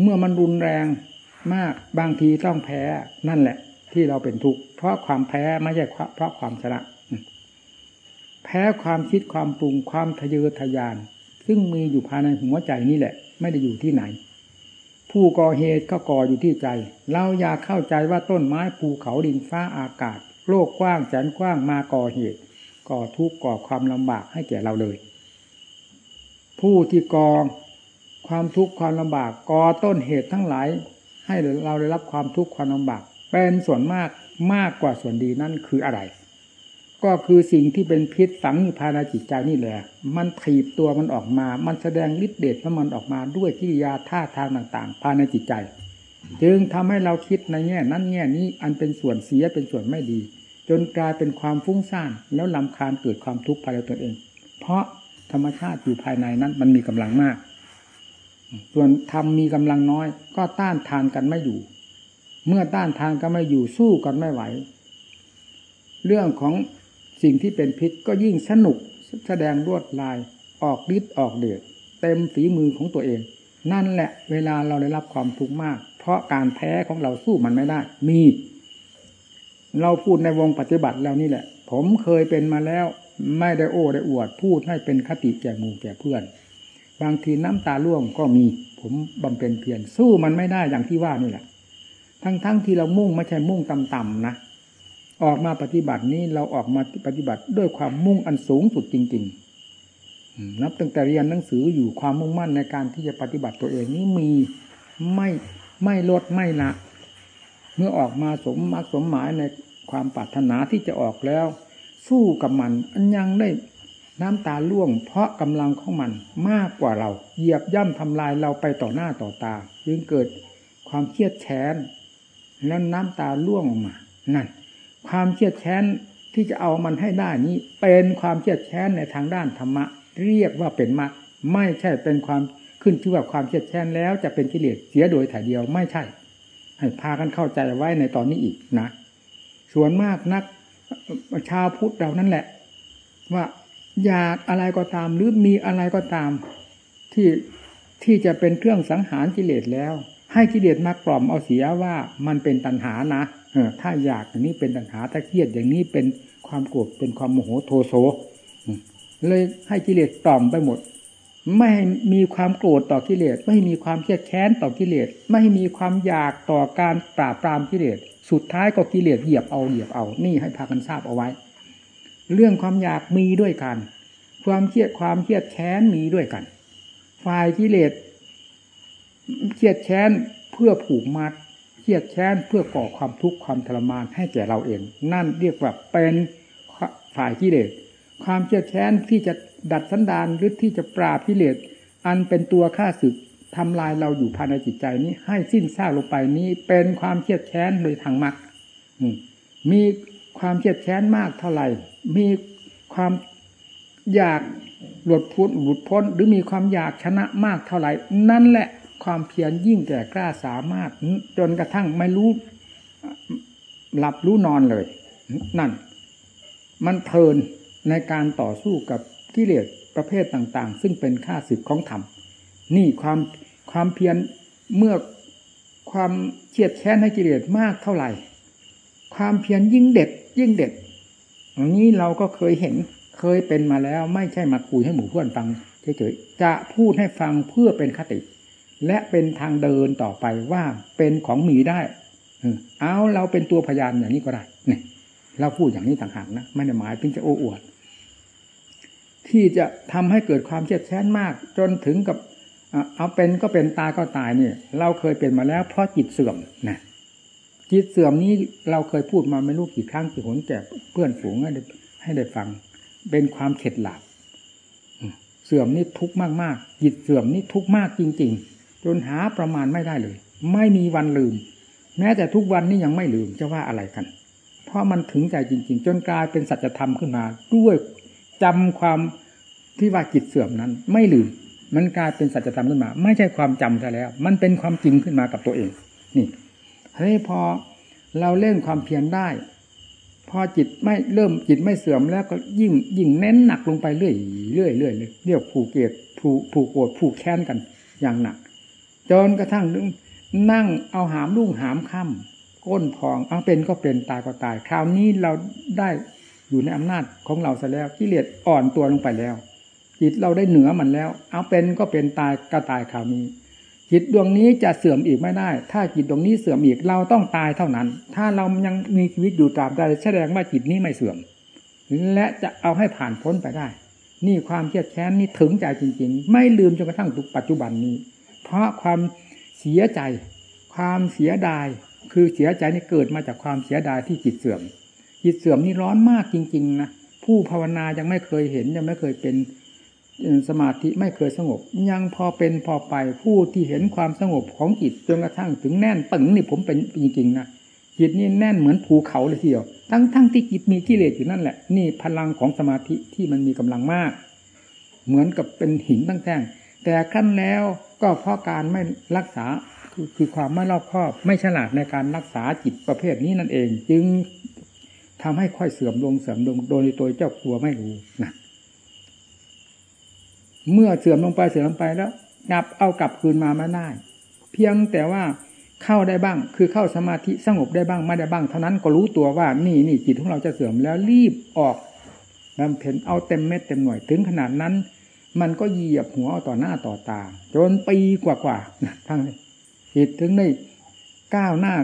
เมื่อมันรุนแรงมากบางทีต้องแพ้นั่นแหละ ที่เราเป็นทุกข์เพราะความแพ้ไม่ใช่เพราะความชนะ แพ้ความคิดความปรุงความทะเยอทะยาน ซึ่งมีอยู่ภายในหัวใจนี่แหละ ไม่ได้อยู่ที่ไหน ผู้ก่อเหตุก็ก่ออยู่ที่ใจ เราอยากเข้าใจว่าต้นไม้ภูเขาดินฟ้าอากาศ โลกกว้างแสนกว้างมาก่อเหตุ ก่อทุกข์ก่อความลำบากให้แก่เราเลย ผู้ที่ก่อความทุกข์ความลำบากก่อต้นเหตุทั้งหลาย ให้เราได้รับความทุกข์ความลำบากเป็นส่วนมากมากกว่าส่วนดีนั่นคืออะไร ก็คือสิ่งที่เป็นพิษฝังอยู่ภายในจิตใจนี่แหละ มันถีบตัวมันออกมา มันแสดงฤทธิ์เดชของมันออกมาด้วยกิริยาท่าทางต่างๆ ภายในจิตใจ จึงทำให้เราคิดในแง่นั้นแง่นี้อันเป็นส่วนเสียเป็นส่วนไม่ดี จนกลายเป็นความฟุ้งซ่านแล้วลำคาญเกิดความทุกข์ภายในตนเอง เพราะธรรมชาติอยู่ภายในนั้นมันมีกำลังมาก ส่วนธรรมมีกำลังน้อย ก็ต้านทานกันไม่อยู่ เมื่อต้านทานกันไม่อยู่สู้กันไม่ไหว เรื่องของ สิ่งที่เป็นพิษก็ยิ่งสนุกแสดงรวดลายออกฤทธิ์ออกเดชเต็มฝีมือของตัวเอง นั่นแหละเวลาเราได้รับความทุกข์มาก เพราะการแพ้ของเราสู้มันไม่ได้ มี เราพูดในวงปฏิบัติแล้วนี่แหละ ผมเคยเป็นมาแล้ว ไม่ได้โอ้ได้อวด พูดให้เป็นคติแก่หมู่แก่เพื่อน บางทีน้ำตาร่วงก็มี ผมบำเพ็ญเพียรสู้มันไม่ได้อย่างที่ว่านี่แหละ ทั้งๆทที่เรามุ่งไม่ใช่มุ่งต่ำๆนะ ออกมาปฏิบัตินี้เราออกมาปฏิบัติด้วยความมุ่งอันสูงสุดจริง ๆ นับตั้งแต่เรียนหนังสืออยู่ความมุ่งมั่นในการที่จะปฏิบัติตัวเองนี้มีไม่ไม่ลดไม่ละ เมื่อออกมาสมมักสมหมายในความปรารถนาที่จะออกแล้ว สู้กับมันอันยังได้น้ำตาล่วง เพราะกำลังของมันมากกว่าเรา เหยียบย่ำทำลายเราไปต่อหน้าต่อตาจึงเกิดความเครียดแค้นแล้วน้ำตาล่วงออกมานั่น ความเครียดแค้นที่จะเอามันให้ได้นี้ เป็นความเครียดแค้นในทางด้านธรรมะ เรียกว่าเป็นมรรคไม่ใช่เป็นความขึ้นชื่อว่าความเครียดแค้นแล้ว จะเป็นกิเลสเสียโดยถ่ายเดียวไม่ใช่ ให้พากันเข้าใจไว้ในตอนนี้อีกนะส่วนมากนักชาวพุทธเรานั่นแหละ ว่าอยากอะไรก็ตามหรือมีอะไรก็ตามที่ที่จะเป็นเครื่องสังหารกิเลสแล้ว ให้กิเลสมากล่อมเอาเสียว่ามันเป็นตัณหานะ ถ้าอยากอย่างนี้เป็นตัณหาถ้าเครียดอย่างนี้เป็นความโกรธเป็นความโมโหโทโสเลยให้กิเลสต่อมไปหมด ไม่มีความโกรธต่อกิเลส ไม่มีความเครียดแค้นต่อกิเลส ไม่มีความอยากต่อการปราบปรามกิเลส สุดท้ายก็กิเลสเหยียบเอาเหยียบเอา นี่ให้พากันทราบเอาไว้ เรื่องความอยากมีด้วยกัน ความเครียดความเครียดแค้นมีด้วยกัน ฝ่ายกิเลสเครียดแค้นเพื่อผูกมัด รียดแค้นเพื่อก่อความทุกข์ความทรมานให้แก่เราเอง นั่นเรียกว่าเป็นฝ่ายกิเลสความเครียดแค้นที่จะดัดสันดานหรือที่จะปราบกิเลสอันเป็นตัวฆ่าศึกทำลายเราอยู่ภายในจิตใจนี้ ให้สิ้นซากลงไปนี้เป็นความเครียดแค้นโดยทางมรรคมีความเครียดแค้นมากเท่าไหร่ มีความอยากหลุดพ้นหลุดพ้น หรือมีความอยากชนะมากเท่าไหร่ นั่นแหละ ความเพียรยิ่งแก่กล้าสามารถจนกระทั่งไม่รู้หลับรู้นอนเลย นั่น มันเพลินในการต่อสู้กับกิเลสประเภทต่าง ๆ ซึ่งเป็นข้าศึกของธรรม นี่ความความเพียรเมื่อความเฉียดแค้นให้กิเลสมากเท่าไหร่ ความเพียรยิ่งเด็ด ยิ่งเด็ดอันนี้เราก็เคยเห็นเคยเป็นมาแล้วไม่ใช่มาคุยให้หมู่เพื่อนฟังเฉยๆจะพูดให้ฟังเพื่อเป็นคติ และเป็นทางเดินต่อไปว่าเป็นของมีได้เอาเราเป็นตัวพยานอย่างนี้ก็ได้เนี่ยเราพูดอย่างนี้ต่างหากนะไม่ได้หมายถึงจะโอ้อวด ที่จะทำให้เกิดความเจ็บแค้นมาก จนถึงกับเอาเป็นก็เป็นตายก็ตายเนี่ย เราเคยเป็นมาแล้วเพราะจิตเสื่อมนะจิตเสื่อมนี้เราเคยพูดมาไม่รู้กี่ครั้งกี่หนแก่เพื่อนฝูงให้ได้ให้ได้ฟัง เป็นความเข็ดหลับเสื่อมนี่ทุกข์มากๆจิตเสื่อมนี่ทุกข์มากจริง ๆ จนหาประมาณไม่ได้เลย ไม่มีวันลืม แม้แต่ทุกวันนี้ยังไม่ลืมจะว่าอะไรกัน เพราะมันถึงใจจริง ๆ จนกลายเป็นสัจธรรมขึ้นมา ด้วยจำความที่ว่าจิตเสื่อมนั้น ไม่ลืม มันกลายเป็นสัจธรรมขึ้นมา ไม่ใช่ความจำซะแล้ว มันเป็นความจริงขึ้นมากับตัวเอง นี่เฮ้ยพอเราเล่นความเพียรได้ พอจิตไม่เริ่มจิตไม่เสื่อมแล้วก็ยิ่งยิ่งเน้นหนักลงไปเรื่อยเรื่อยเรื่อยเลยเรียกผูกเกลียดผูกผูกโกรธผูกแค้นกันอย่างหนัก จนกระทั่งนั่งเอาหามลุ่งหามค่ำก้นพองเอาเป็นก็เป็นตายก็ตาย คราวนี้เราได้อยู่ในอำนาจของเราซะแล้วกิเลสอ่อนตัวลงไปแล้ว จิตเราได้เหนือมันแล้ว เอาเป็นก็เป็นตายก็ตายคราวนี้ จิตดวงนี้จะเสื่อมอีกไม่ได้ ถ้าจิตดวงนี้เสื่อมอีกเราต้องตายเท่านั้น ถ้าเรายังมีชีวิตอยู่ตามใดแสดงว่าจิตนี้ไม่เสื่อม และจะเอาให้ผ่านพ้นไปได้ นี่ความเครียดแค้นนี่ถึงใจจริง ๆ ไม่ลืมจนกระทั่งปัจจุบันนี้ เพราะความเสียใจ ความเสียดาย คือเสียใจนี่เกิดมาจากความเสียดายที่จิตเสื่อม จิตเสื่อมนี่ร้อนมากจริง ๆ นะ ผู้ภาวนายังไม่เคยเห็นยังไม่เคยเป็นสมาธิไม่เคยสงบ ยังพอเป็นพอไปผู้ที่เห็นความสงบของจิตจนกระทั่งถึงแน่นปึงนี่ผมเป็นจริงๆนะจิตนี่แน่นเหมือนภูเขาเลยทีเดียว ทั้งทั้งที่จิตมีกิเลสอยู่นั่นแหละ นี่พลังของสมาธิที่มันมีกำลังมาก เหมือนกับเป็นหินตั้งแท่งแต่ขั้นแล้ว ก็เพราะการไม่รักษาคือคือความไม่รอบคอบ ไม่ฉลาดในการรักษาจิตประเภทนี้นั่นเอง จึงทำให้ค่อยเสื่อมลงเสื่อมลงโดยตัวเจ้าตัวไม่รู้นะเมื่อเสื่อมลงไปเสื่อมลงไปแล้วนับเอากลับคืนมาไม่ได้ เพียงแต่ว่าเข้าได้บ้าง คือเข้าสมาธิสงบได้บ้างไม่ได้บ้าง เท่านั้นก็รู้ตัวว่านี่นี่จิตของเราจะเสื่อมแล้วรีบออกบำเพ็ญเอาเต็มเม็ดเต็มหน่วยถึงขนาดนั้น มันก็เหยียบหัวต่อหน้าต่อตา จนปีกว่าๆทั้งจิตถึงได้ก้าวหน้า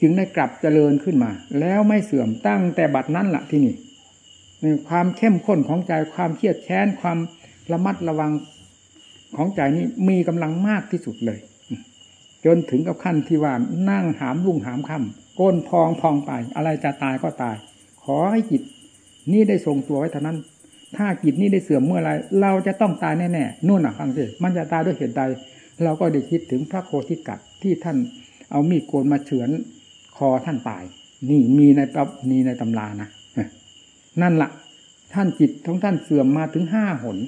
จึงได้กลับเจริญขึ้นมา แล้วไม่เสื่อมตั้งแต่บัดนั้นละที่นี่ความเข้มข้นของใจความเครียดแค้นความระมัดระวังของใจนี้มีกำลังมากที่สุดเลย จนถึงกับขั้นที่ว่านั่งหามรุ่งหามค่ำก้นพองพองไป อะไรจะตายก็ตาย ขอให้จิตนี่ได้ทรงตัวไว้เท่านั้น ถ้าจิตนี้ได้เสื่อมเมื่อไรเราจะต้องตายแน่ๆนู่นน่ะฟังสิมันจะตายด้วยเหตุใด เราก็ได้คิดถึงพระโคทิกัดที่ท่านเอามีดโกนมาเฉือนคอท่านตาย นี่มีในตับมีในตำรานะนั่นละ่ะ ท่านจิตของท่านเสื่อมมาถึงห้าหน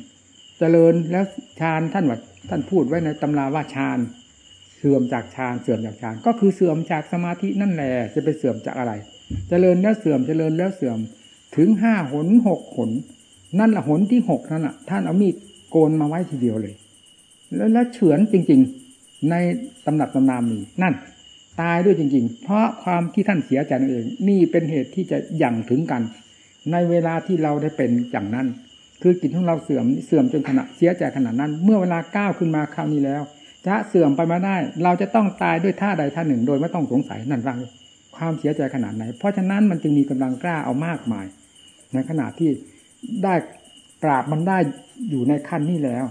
เจริญแล้วฌานท่านว่าท่านพูดไว้ในตำราว่าฌานเสื่อมจากฌานเสื่อมจากฌานก็คือเสื่อมจากสมาธินั่นแหละจะไปเสื่อมจากอะไร เจริญแล้วเสื่อมเจริญแล้วเสื่อมถึงห้าหนหกหน นั่นละหนที่หกนั่นแหละท่านเอามีดโกนมาไว้ทีเดียวเลย แล้วแล้วเฉือนจริง ๆ ในตำหนักตำนามีนั่น ตายด้วยจริง ๆ เพราะความที่ท่านเสียใจนั่นเอง นี่เป็นเหตุที่จะยั่งถึงกัน ในเวลาที่เราได้เป็นอย่างนั้น คือจิตของเราเสื่อมเสื่อมจนขณะเสียใจขนาดนั้น เมื่อเวลาก้าวขึ้นมาคราวนี้แล้ว จะเสื่อมไปมาได้ เราจะต้องตายด้วยท่าใดท่าหนึ่ง โดยไม่ต้องสงสัยนั่นรังความเสียใจขนาดไหน เพราะฉะนั้นมันจึงมีกำลังกล้าเอามากมาย ในขณะที่ ได้ปราบมันได้อยู่ในขั้นนี้แล้ว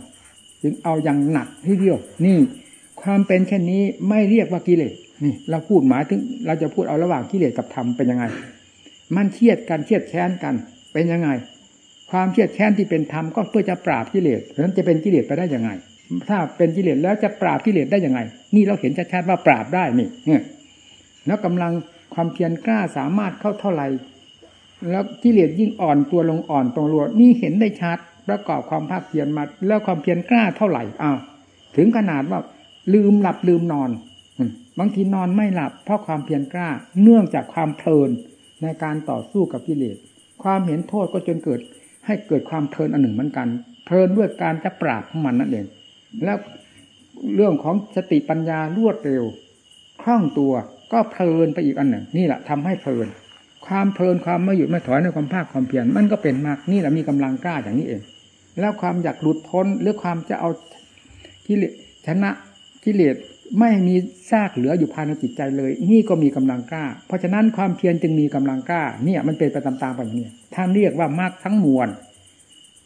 จึงเอาอย่างหนักที่เดียว นี่ความเป็นเช่นนี้ไม่เรียกว่ากิเลสนี่ เราพูดหมายถึง เราจะพูดเอาระหว่างกิเลสกับธรรมเป็นยังไง มันเครียดกันเครียดแค้นกันเป็นยังไง ความเครียดแค้นที่เป็นธรรมก็เพื่อจะปราบกิเลสเพราะนั้นจะเป็นกิเลสไปได้ยังไง ถ้าเป็นกิเลสแล้วจะปราบกิเลสได้ยังไง นี่เราเห็นชัดๆว่าปราบได้นี่แล้วกำลังความเพียรกล้าสามารถเข้าเท่าไหร่ แล้วกิเลสยิ่งอ่อนตัวลงอ่อนตรงรัวนี่เห็นได้ชัดประกอบความภาคเพียรมา แล้วความเพียรกล้าเท่าไหร่อ้าวถึงขนาดว่าลืมหลับลืมนอนบางทีนอนไม่หลับ เพราะความเพียรกล้า เนื่องจากความเพลินในการต่อสู้กับกิเลสความเห็นโทษก็จนเกิด ให้เกิดความเพลินอันหนึ่งเหมือนกัน เพลินด้วยการจะปราบมันนั่นเองแล้วเรื่องของสติปัญญารวดเร็วคล่องตัวก็เพลินไปอีกอันหนึ่ง นี่แหละทำให้เพลิน ความเพลินความไม่หยุดไม่ถอยในความภาคความเพียรมันก็เป็นมากนี่แหละมีกำลังกล้าอย่างนี้เอง แล้วความอยากหลุดพ้นหรือความจะเอากิเลสชนะกิเลสไม่มีซากเหลืออยู่ภายในจิตใจเลย นี่ก็มีกำลังกล้า เพราะฉะนั้นความเพียรจึงมีกำลังกล้า เนี่ยมันเป็นไปตามๆไปอย่างนี้ท่านเรียกว่ามากทั้งมวล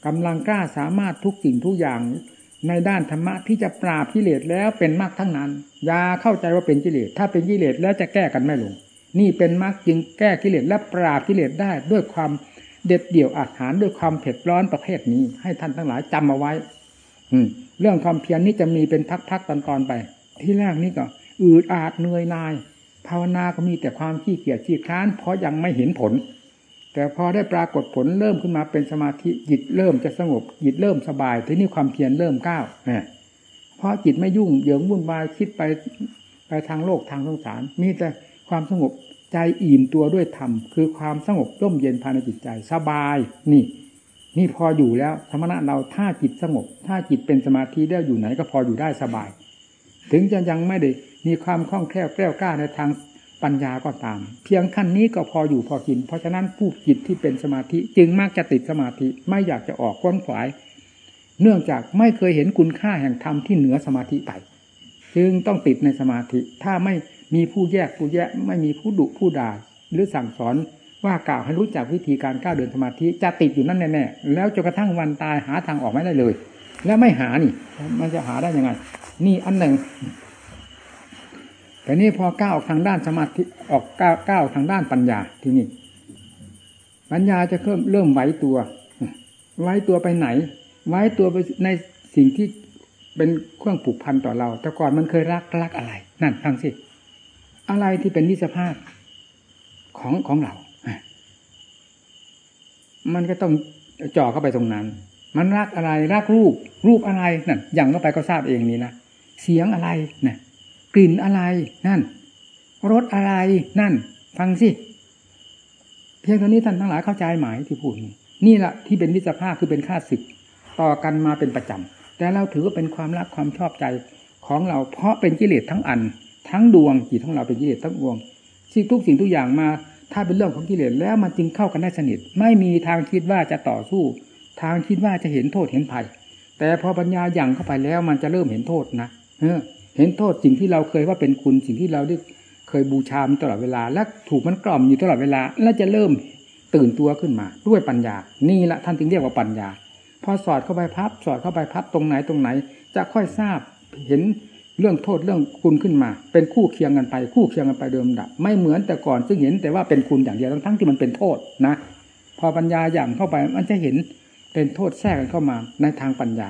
กำลังกล้าสามารถทุกสิ่งทุกอย่างในด้านธรรมะที่จะปราบกิเลสแล้วเป็นมากทั้งนั้นอย่าเข้าใจว่าเป็นกิเลสถ้าเป็นกิเลสแล้วจะแก้กันไม่ลง นี่เป็นมากจึงแก้กิเลสและปราบกิเลสได้ด้วยความเด็ดเดี่ยวอาหารด้วยความเผ็ดร้อนประเภทนี้ ให้ท่านทั้งหลายจำเอาไว้ อืเรื่องความเพียรนนี้จะมีเป็นพักๆตอนๆไป ที่แรกนี่ก็อืดอาดเหนื่อยนาย ภาวนาก็มีแต่ความขี้เกียจขี้ค้านเพราะยังไม่เห็นผล แต่พอได้ปรากฏผลเริ่มขึ้นมาเป็นสมาธิจิตเริ่มจะสงบจิตเริ่มสบายทีนี้ความเพียรเริ่มก้าวเนี่ยเพราะจิตไม่ยุ่งเหยิงวุ่นวายคิดไปไปทางโลกทางสงสาร มีแต่ความสงบ ใจอิ่มตัวด้วยธรรมคือความสงบร่มเย็นภายในจิตใจสบาย นี่ นี่พออยู่แล้วธรรมะเราถ้าจิตสงบ ถ้าจิตเป็นสมาธิได้อยู่ไหนก็พออยู่ได้สบาย ถึงจะยังไม่ได้มีความคล่องแคล่วแกล้วกล้าในทางปัญญาก็ตาม เพียงขั้นนี้ก็พออยู่พอกิน เพราะฉะนั้นผู้จิตที่เป็นสมาธิจึงมักจะติดสมาธิไม่อยากจะออกก้นขวาย เนื่องจากไม่เคยเห็นคุณค่าแห่งธรรมที่เหนือสมาธิไป จึงต้องติดในสมาธิถ้าไม่ มีผู้แยกผู้แยะไม่มีผู้ดุผู้ด่าหรือสั่งสอนว่ากล่าวให้รู้จักวิธีการก้าวเดินสมาธิจะติดอยู่นั่นแน่ๆแล้วจนกระทั่งวันตายหาทางออกไม่ได้เลย แล้วไม่หานี่ มันจะหาได้ยังไง นี่อันหนึ่งแต่นี่พอก้าวออกทางด้านสมาธิออกก้าวก้าวทางด้านปัญญาที่นี่ปัญญาจะเริ่มเริ่มไหวตัวไหวตัวไปไหนไหวตัวไปในสิ่งที่เป็นเครื่องผูกพันต่อเรา แต่ก่อนมันเคยรักรักอะไร นั่นฟังสิ อะไรที่เป็นนิสภาพของของเรา มันก็ต้องจ่อเข้าไปตรงนั้น มันรักอะไรรักรูป รูปอะไรนั่นอย่างเข้าไปก็ทราบเองนี่นะเสียงอะไรนะกลิ่นอะไรนั่นรสอะไรนั่น ฟังสิเพียงเท่านี้ท่านทั้งหลายเข้าใจหมายที่พูดนี่นี่แหละที่เป็นวิสภาพคือเป็นค่าศึก ต่อกันมาเป็นประจำแต่เราถือว่าเป็นความรักความชอบใจของเราเพราะเป็นกิเลสทั้งอัน ทั้งดวงจิตของเราเป็นกิเลสทั้งดวงสิ่งทุกสิ่งทุกอย่างมา ถ้าเป็นเรื่องของกิเลสแล้วมันจึงเข้ากันได้สนิท ไม่มีทางคิดว่าจะต่อสู้ ทางคิดว่าจะเห็นโทษเห็นภัย แต่พอปัญญาอย่างเข้าไปแล้วมันจะเริ่มเห็นโทษนะเอเห็นโทษสิ่งที่เราเคยว่าเป็นคุณสิ่งที่เราได้เคยบูชามตลอดเวลา และถูกมันกล่อมอยู่ตลอดเวลา แล้วจะเริ่มตื่นตัวขึ้นมา ด้วยปัญญา นี่แหละท่านจึงเรียกว่าปัญญา พอสอดเข้าไปพับ สอดเข้าไปพับตรงไหนตรงไหน จะค่อยทราบเห็น เรื่องโทษเรื่องคุณขึ้นมา เป็นคู่เคียงกันไป คู่เคียงกันไปเดิมดับ ไม่เหมือนแต่ก่อนซึ่งเห็นแต่ว่าเป็นคุณอย่างเดียวทั้งที่มันเป็นโทษนะ พอปัญญาอย่างเข้าไปมันจะเห็นเป็นโทษแทรกกันเข้ามาในทางปัญญา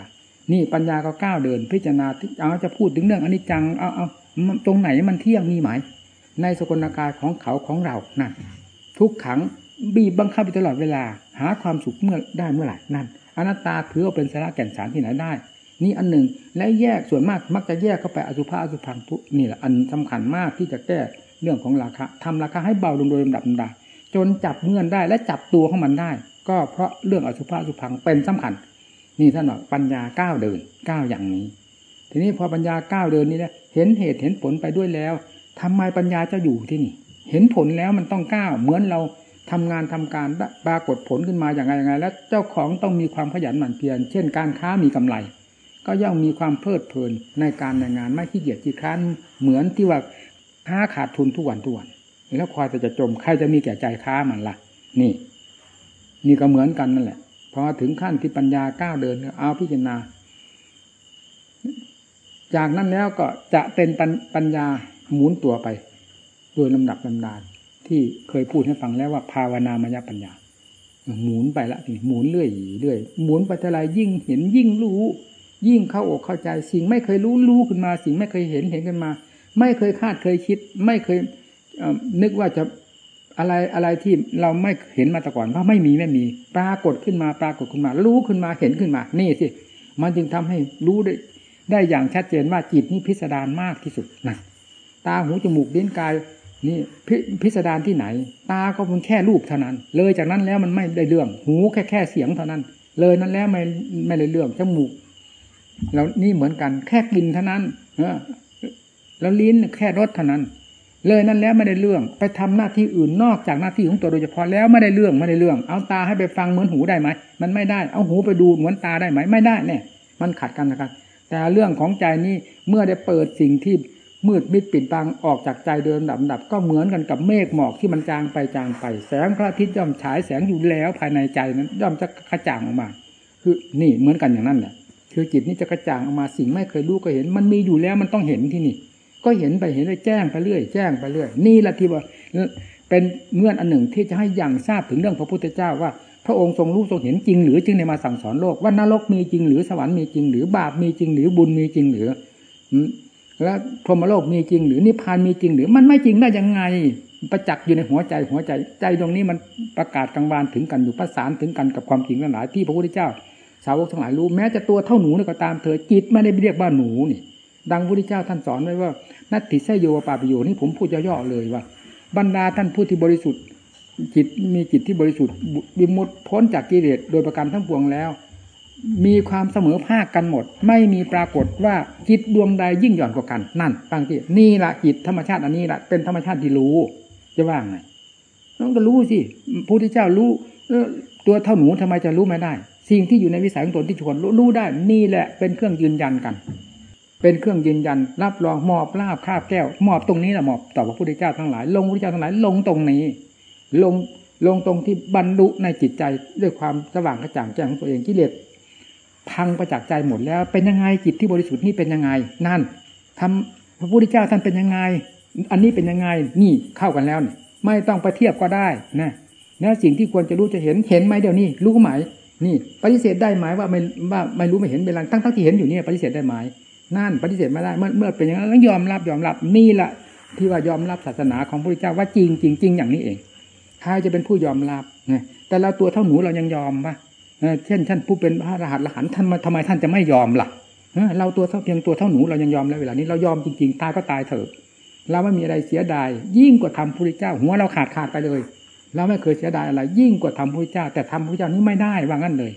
นี่ปัญญาก็ก้าวเดิน พิจารณาเอาจะพูดถึงเรื่องอนิจจังเอาเอาตรงไหนมันเที่ยงมีไหมในสกลนาการของเขาของเรานั่นทุกขังบีบบังคับไปตลอดเวลา หาความสุขเมื่อได้เมื่อไหร่นั่นอนัตตาถือว่าเป็นสาระแก่นสารที่ไหนได้ นี่อันหนึ่งและแยกส่วนมากมักจะแยกเข้าไปอสุภะอสุพังทุนี่แหละอันสำคัญมากที่จะแก้เรื่องของราคาทำราคาให้เบาลงโดยลำดับลำดับจนจับเงื่อนได้และจับตัวของมันได้ ก็เพราะเรื่องอสุภะอสุพังเป็นสำคัญ นี่ท่านบอกปัญญาก้าวเดินก้าวอย่างนี้ ทีนี้พอปัญญาก้าวเดินนี้เนี่ยเห็นเหตุเห็นผลไปด้วยแล้วทำไมปัญญาจะอยู่ที่นี่ เห็นผลแล้วมันต้องก้าวเหมือนเราทำงานทำการปรากฏผลขึ้นมาอย่างไรอย่างไรแล้วเจ้าของต้องมีความขยันหมั่นเพียรเช่นการค้ามีกำไร ก็ย่อมมีความเพลิดเพลินในการในงานไม่ขี้เกียจขี้ค้านเหมือนที่ว่าค้าขาดทุนทุกวันทุกวันแล้วคอยแต่จะจมใครจะมีแก่ใจค้ามันละ่ะ นี่ นี่ก็เหมือนกันนั่นแหละพอถึงขั้นที่ปัญญาก้าวเดินเอาพิจารณา จากนั้นแล้วก็จะเป็นปัญญาหมุนตัวไป โดยลำดับลำดานที่เคยพูดให้ฟังแล้วว่าภาวนามยปัญญา หมุนไปละทีหมุนเรื่อยเรื่อยหมุนไปเท่าไรยิ่งเห็นยิ่งรู้ ยิ่งเข้าอกเข้าใจ สิ่งไม่เคยรู้รู้ขึ้นมา สิ่งไม่เคยเห็นเห็นขึ้นมา ไม่เคยคาดเคยคิด ไม่เคยนึกว่าจะอะไรอะไรที่เราไม่เห็นมาแต่ก่อนว่าไม่มีไม่มี ปรากฏขึ้นมาปรากฏขึ้นมา รู้ขึ้นมาเห็นขึ้นมา นี่สิมันจึงทำให้รู้ได้ได้อย่างชัดเจนว่าจิตนี่พิสดารมากที่สุดนะตาหูจมูกลิ้นกายนี่พพิสดารที่ไหน ตาก็เพียงแค่รูปเท่านั้น เลยจากนั้นแล้วมันไม่ได้เรื่อง หูแค่แค่เสียงเท่านั้น เลยนั้นแล้วไม่ไม่ได้เรื่องจมูก แล้วนี่เหมือนกัน แค่กลิ่นเท่านั้น เออ แล้วลิ้นแค่รสเท่านั้น เลยนั่นแล้วไม่ได้เรื่อง ไปทำหน้าที่อื่นนอกจากหน้าที่ของตัวโดยเฉพาะแล้วไม่ได้เรื่องไม่ได้เรื่อง เอาตาให้ไปฟังเหมือนหูได้ไหมมันไม่ได้ เอาหูไปดูเหมือนตาได้ไหมไม่ได้เนี่ย มันขัดกันนะครับ แต่เรื่องของใจนี่เมื่อได้เปิดสิ่งที่มืดมิดปิดบังออกจากใจเดินดับดับ ก็เหมือนกันกับเมฆหมอกที่มันจางไปจางไป แสงพระอาทิตย์ย่อมฉายแสงอยู่แล้วภายในใจนั้น ย่อมจะกระจ่างออกมา คือนี่เหมือนกันอย่างนั้นแหละ คือจิตนี้จะกระจ่างออกมาสิ่งไม่เคยรู้ก็เห็น มันมีอยู่แล้วมันต้องเห็นที่นี่ ก็เห็นไปเห็นไปแจ้งไปเรื่อย แจ้งไปเรื่อย นี่แหละที่ว่าเป็นเงื่อนอันหนึ่งที่จะให้ยังทราบถึงเรื่องพระพุทธเจ้าว่า พระองค์ทรงรู้ทรงเห็นจริงหรือจึงในมาสั่งสอนโลกว่านรกมีจริงหรือสวรรค์มีจริงหรือบาปมีจริงหรือบุญมีจริงหรือแล้วพรหมโลกมีจริงหรือนิพพานมีจริงหรือมันไม่จริงได้ยังไง ประจักษ์อยู่ในหัวใจหัวใจ ใจตรงนี้มันประกาศกลางวานถึงกันอยู่ประสานถึงกันกับความจริงหลายที่พระพุทธเจ้า สาวกทั้งหลายรู้แม้จะตัวเท่าหนูนี่ก็ตามเธอจิตไม่ได้เรียกว่าหนูนี่ ดังพระพุทธเจ้าท่านสอนไว้ว่า นัตติไสโยปาปโยนี่ผมพูดย่อๆเลยว่า บรรดาท่านผู้ที่บริสุทธิ์จิตมีจิตที่บริสุทธิ์บิมุตพ้นจากกิเลสโดยประการทั้งปวงแล้ว มีความเสมอภาคกันหมด ไม่มีปรากฏว่าจิตดวงใดยิ่งหย่อนกว่ากันนั่นฟังที่นี่ละจิตธรรมชาติอันนี้ละเป็นธรรมชาติที่รู้จะว่าไงต้องก็รู้สิพระพุทธเจ้ารู้ตัวเท่าหนูทำไมจะรู้ไม่ได้ สิ่งที่อยู่ในวิสัยของตนที่ชวนรู้ได้นี่แหละเป็นเครื่องยืนยันกัน เป็นเครื่องยืนยัน รับรองมอบลาบคาบแก้วมอบตรงนี้แหละมอบต่อพระพุทธเจ้าทั้งหลายลงพระพุทธเจ้าทั้งหลายลงตรงนี้ ลงลงตรงที่บรรลุในจิตใจด้วยความสว่างกระจ่างแจ้งของตัวเองกิเลสพังประจักษ์ใจหมดแล้ว เป็นยังไงจิตที่บริสุทธิ์นี่เป็นยังไง นั่นทำพระพุทธเจ้าท่านเป็นยังไง อันนี้เป็นยังไงนี่เข้ากันแล้วเนี่ยไม่ต้องไปเทียบก็ได้นะแล้วสิ่งที่ควรจะรู้จะเห็นเห็นไหมเดี๋ยวนี้รู้ไหม นี่ปฏิเสธได้ไหมว่าไม่ว่าไม่รู้ไม่เห็นเป็นไรทั้งทั้งที่เห็นอยู่นี่ปฏิเสธได้ไหมนั่นปฏิเสธไม่ได้เมื่อเมื่อเป็นอย่างนั้นต้องยอมรับยอมรับนี่แหละที่ว่ายอมรับศาสนาของพระพุทธเจ้าว่าจริงจริงจริงอย่างนี้เองใครจะเป็นผู้ยอมรับไงแต่เราตัวเท่าหนูเรายังยอมปะเช่นท่านผู้เป็นพระรหัสรหันท่านมาทำไมท่านจะไม่ยอมล่ะเราตัวเท่าเพียงตัวเท่าหนูเรายังยอมแล้วเวลานี้เรายอมจริงๆตายก็ตายเถอะเราไม่มีอะไรเสียดายยิ่งกว่าทำพระพุทธเจ้า หัวเราขาดขาดไปเลย เราไม่เคยเสียดายอะไร ยิ่งกว่าทำพระพุทธเจ้า แต่ทำพระพุทธเจ้านี้ไม่ได้ว่างั้นเลย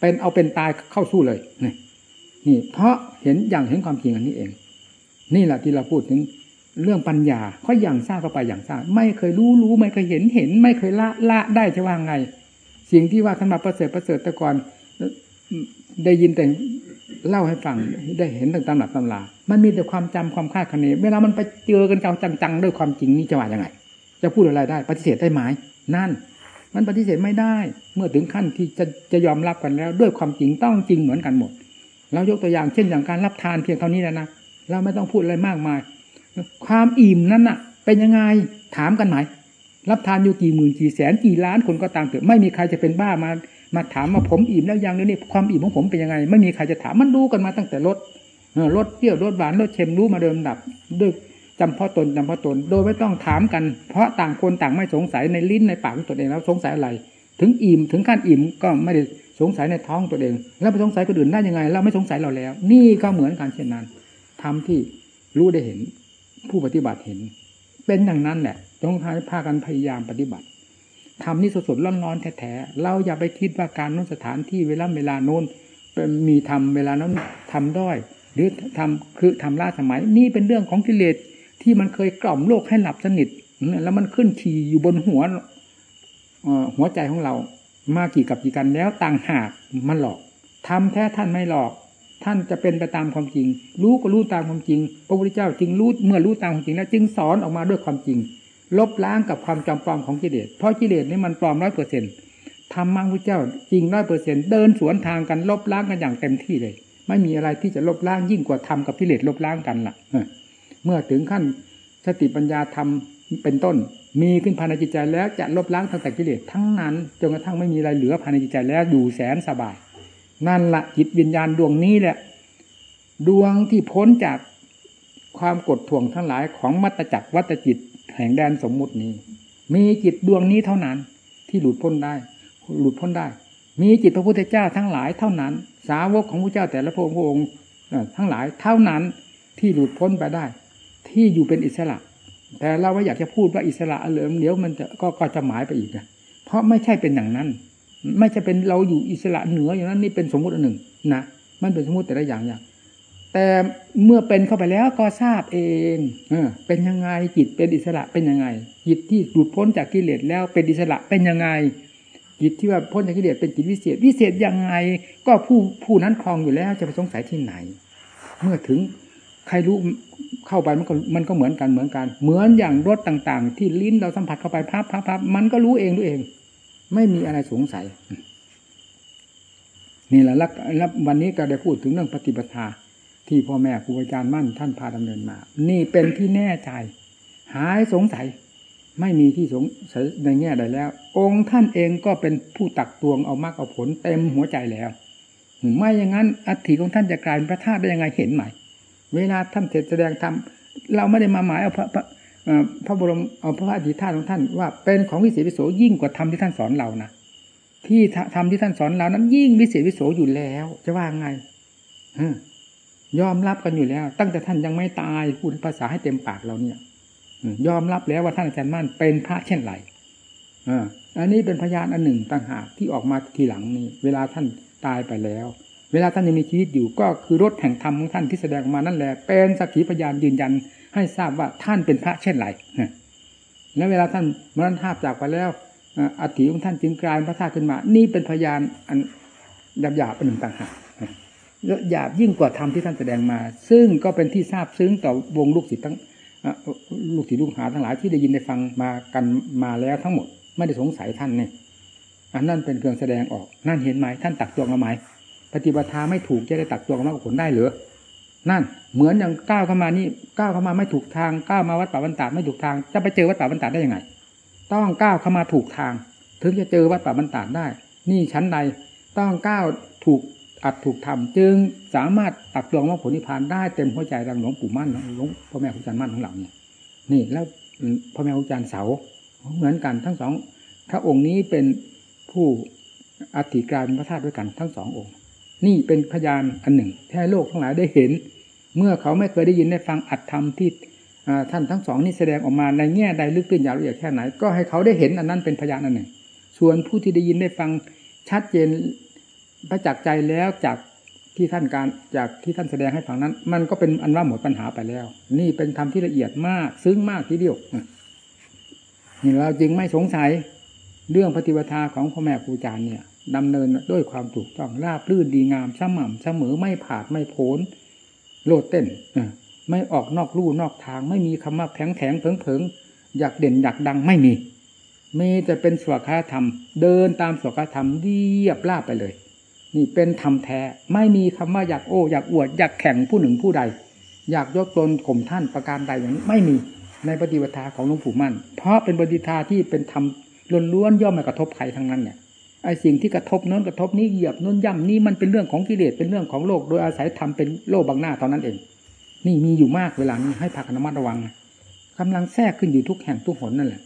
เป็นเอาเป็นตายเข้าสู้เลยนี่นี่ เพราะเห็นอย่างเห็นความจริงอันนี้เอง นี่แหละที่เราพูดถึงเรื่องปัญญาเขาอย่างทราบเข้าไปอย่างทราบไม่เคยรู้รู้ไม่เคยเห็นเห็น ไม่เคยละละได้จะว่าไง สิ่งที่ว่าท่านมาประเสริฐประเสริฐต่ก่อนได้ยินแต่เล่าให้ฟังได้เห็นต่างตำหนักตำลา มันมีแต่ความจำความคาดคะเน เวลามันไปเจอกันจังๆ ด้วยความจริงนี่จะว่ายังไง จะพูดอะไรได้ ปฏิเสธได้ไหมนั่น มันปฏิเสธไม่ได้ เมื่อถึงขั้นที่จะจะยอมรับกันแล้ว ด้วยความจริงต้องจริงเหมือนกันหมด เรายกตัวอย่างเช่นอย่างการรับทานเพียงเท่านี้แล้วนะเราไม่ต้องพูดอะไรมากมาย ความอิ่มนั้นน่ะ เป็นยังไงถามกันไหมรับทานอยู่กี่หมื่นกี่แสนกี่ล้านคนก็ตามเถอะไม่มีใครจะเป็นบ้ามามาถามว่าผมอิ่มแล้วยังเนี่ยความอิ่มของผมเป็นยังไง ไม่มีใครจะถามมันรู้กันมาตั้งแต่รสรสเปรี้ยวรสหวานรสเค็มรู้มาเดิมดับด้วย จำเพาะตนจำเพาะตน โดยไม่ต้องถามกัน เพราะต่างคนต่างไม่สงสัยในลิ้นในปากของตนเองแล้วสงสัยอะไร ถึงอิ่มถึงขั้นอิ่มก็ไม่ได้สงสัยในท้องตัวเอง แล้วไปสงสัยคนอื่นได้ยังไง เราไม่สงสัยเราแล้ว นี่ก็เหมือนกันเช่นนั้นทำที่รู้ได้เห็น ผู้ปฏิบัติเห็น เป็นอย่างนั้นแหละต้องทายพากันพยายามปฏิบัติทำนี่สดๆร้อนๆแท้ๆเราอย่าไปคิดว่าการนู้นสถานที่เวลาเวลาโน้นมีทำเวลานั้นทำด้อย หรือทำคือทำล่าสมัย นี่เป็นเรื่องของกิเลส ที่มันเคยกล่อมโลกให้หลับสนิทแล้วมันขึ้นขี่อยู่บนหัวหัวใจของเรา มากี่กับกี่กันแล้วต่างหากมันหลอกทำแท้ท่านไม่หลอก ท่านจะเป็นไปตามความจริง รู้ก็รู้ตามความจริง พระพุทธเจ้าจึงรู้เมื่อรู้ตามความจริงแล้วจึงสอนออกมาด้วยความจริง ลบล้างกับความจำปลอมของกิเลสเพราะกิเลสนี่มันปลอมร้อยเปอร์เซ็นต์ธรรมะพระเจ้าจริงร้อยเปอร์เซ็นต์เดินสวนทางกันลบล้างกันอย่างเต็มที่เลย ไม่มีอะไรที่จะลบล้างยิ่งกว่าธรรมกับกิเลสลบล้างกันล่ะ เมื่อถึงขั้นสติปัญญาธรรมเป็นต้น มีขึ้นภายในจิตใจแล้วจะลบล้างทั้งแต่กิเลสทั้งนั้นจนกระทั่งไม่มีอะไรเหลือภายในจิตใจแล้วอยู่แสนสบาย นั่นละจิตวิญญาณดวงนี้แหละ ดวงที่พ้นจากความกดท่วงทั้งหลายของมัตจักรวัตจิต แห่งแดนสมมุตินี้ มีจิตดวงนี้เท่านั้น ที่หลุดพ้นได้ หลุดพ้นได้ มีจิตพระพุทธเจ้าทั้งหลายเท่านั้น สาวกของพระเจ้าแต่ละพระองค์ทั้งหลายเท่านั้นที่หลุดพ้นไปได้ ที่อยู่เป็นอิสระ แต่เราว่าอยากจะพูดว่าอิสระเหลือเดี๋ยวมันจะก็ก็จะหมายไปอีกนะเพราะไม่ใช่เป็นอย่างนั้น ไม่ใช่เป็นเราอยู่อิสระเหนืออย่างนั้นนี่เป็นสมมุติอันหนึ่งนะมันเป็นสมมติแต่ละอย่างอย่าง แต่เมื่อเป็นเข้าไปแล้วก็ทราบเองเออเป็นยังไงจิตเป็นอิสระเป็นยังไง จิตที่หลุดพ้นจากกิเลสแล้วเป็นอิสระเป็นยังไงจิตที่ว่าพ้นจากกิเลสเป็นจิตวิเศษวิเศษยังไง ก็ผู้ผู้นั้นคลองอยู่แล้วจะไปสงสัยที่ไหน เมื่อถึงใครรู้ เข้าไปมันก็มันก็เหมือนกันเหมือนกัน เหมือนอย่างรสต่างๆ ที่ลิ้นเราสัมผัสเข้าไปพับพับพับมันก็รู้เองรู้เอง ไม่มีอะไรสงสัย นี่แหละแล้ววันนี้ก็ได้พูดถึงเรื่องปฏิปทาที่พ่อแม่ครูอาจารย์มั่นท่านพาดำเนินมา นี่เป็นที่แน่ใจ หายสงสัย ไม่มีที่สงสัยในแง่ใดแล้ว องค์ท่านเองก็เป็นผู้ตักตวงเอามากเอาผลเต็มหัวใจแล้ว ไม่อย่างนั้นอัฐิของท่านจะกลายเป็นพระธาตุได้ยังไงเห็นไหม เวลาท่านเสร็จแสดงธรรมเราไม่ได้มาหมายเอาพระพระพระบรมเอาพระอธิธาตุของท่านว่าเป็นของวิเศษวิโสยิ่งกว่าธรรมที่ท่านสอนเรานะที่ธรรมที่ท่านสอนเรานั้น ยิ่งวิเศษวิโสอยู่แล้ว จะว่าไงยอมรับกันอยู่แล้ว ตั้งแต่ท่านยังไม่ตายพูดภาษาให้เต็มปากเราเนี่ยยอมรับแล้วว่าท่านอาจารย์มั่นเป็นพระเช่นไรอันนี้เป็นพยานอันหนึ่งต่างหากที่ออกมาทีหลังนี้ เวลาท่านตายไปแล้ว เวลาท่านยังมีชีวิตอยู่ก็คือรถแห่งธรรมของท่านที่แสดงออกมานั่นแหละเป็นสักขีพยานยืนยัน ให้ทราบว่าท่านเป็นพระเช่นไรและเวลาท่านมรณภาพจากไปแล้วอัฐิของท่านจึงกลายพระธาตุขึ้นมา นี่เป็นพยานอันหยาบๆเป็นหนึ่งต่างหากหยาบยิ่งกว่าธรรมที่ท่านแสดงมา ซึ่งก็เป็นที่ทราบซึ้งต่อวงลูกศิษย์ทั้งลูกศิษย์ลูกหาทั้งหลายที่ได้ยินได้ฟังมากันมาแล้วทั้งหมด ไม่ได้สงสัยท่านเนี่ยอันนั่นเป็นเครื่องแสดงออกนั่นเห็นไหมท่านตักตวงเอาไหม ปฏิบัติธรรมไม่ถูกจะได้ตักตวงมรรคผลได้หรือนั่นเหมือนอย่างก้าวเข้ามานี่ก้าวเข้ามาไม่ถูกทางก้าวมาวัดป่าบรรดาไม่ถูกทาง จะไปเจอวัดป่าบรรดาได้ยังไง ต้องก้าวเข้ามาถูกทาง ถึงจะเจอวัดป่าบรรดาได้ นี่ชั้นใดต้องก้าวถูกอัดถูกทำจึงสามารถตักตวงมรรคผลนิพพานได้เต็มหัวใจดังหลวงปู่มั่นหลวงพ่อแม่ครูอาจารย์มั่นของเราเนี่ยนี่แล้วพ่อแม่ครูอาจารย์เสาเหมือนกันทั้งสองพระองค์นี้เป็นผู้อธิการพระธาตุด้วยกันทั้งสององค์ นี่เป็นพยานอันหนึ่งแท้โลกทั้งหลายได้เห็น เมื่อเขาไม่เคยได้ยินได้ฟังอัดธรรมที่ท่านทั้งสองนี่แสดงออกมาในแง่ใดลึกตื้นยาวละเอียดแค่ไหน ก็ให้เขาได้เห็นอันนั้นเป็นพยานอันหนึ่ง ส่วนผู้ที่ได้ยินได้ฟังชัดเจนประจักษ์ใจแล้วจากที่ท่านการจากที่ท่านแสดงให้ฟังนั้น มันก็เป็นอันว่าหมดปัญหาไปแล้ว นี่เป็นธรรมที่ละเอียดมากซึ้งมากทีเดียวนี่เราจึงไม่สงสัยเรื่องปฏิบัติของพ่อแม่ครูอาจารย์เนี่ย ดำเนินด้วยความถูกต้องราบรื่นดีงามสม่ำเสมอไม่ผาดไม่โผนโลดเต้นไม่ออกนอกลู่นอกทาง ไม่มีคำว่าแข็งแข็งเผิงเผิงอยากเด่นอยากดังไม่มีมีแต่เป็นสวขาธรรม เดินตามสวขาธรรมเรียบราบไปเลย นี่เป็นธรรมแท้ไม่มีคำว่าอยากโอ้อยากอวดอยากแข่งผู้หนึ่งผู้ใด อยากยกตนข่มท่านประการใดอย่างนี้ไม่มีในปฏิบัติของหลวงปู่มั่น เพราะเป็นปฏิทาที่เป็นธรรมล้วนๆย่อมไม่กระทบใครทั้งนั้นเนี่ย ไอ้สิ่งที่กระทบน้นกระทบนี้เหยียบน้นย่ำนี่มันเป็นเรื่องของกิเลสเป็นเรื่องของโลกโดยอาศัยทำเป็นโลกบางหน้าเท่านั้นเอง นี่มีอยู่มากเวลานี้ให้พักระมัดระวังกำลังแทรกขึ้นอยู่ทุกแห่งทุกหนนั่นแหละ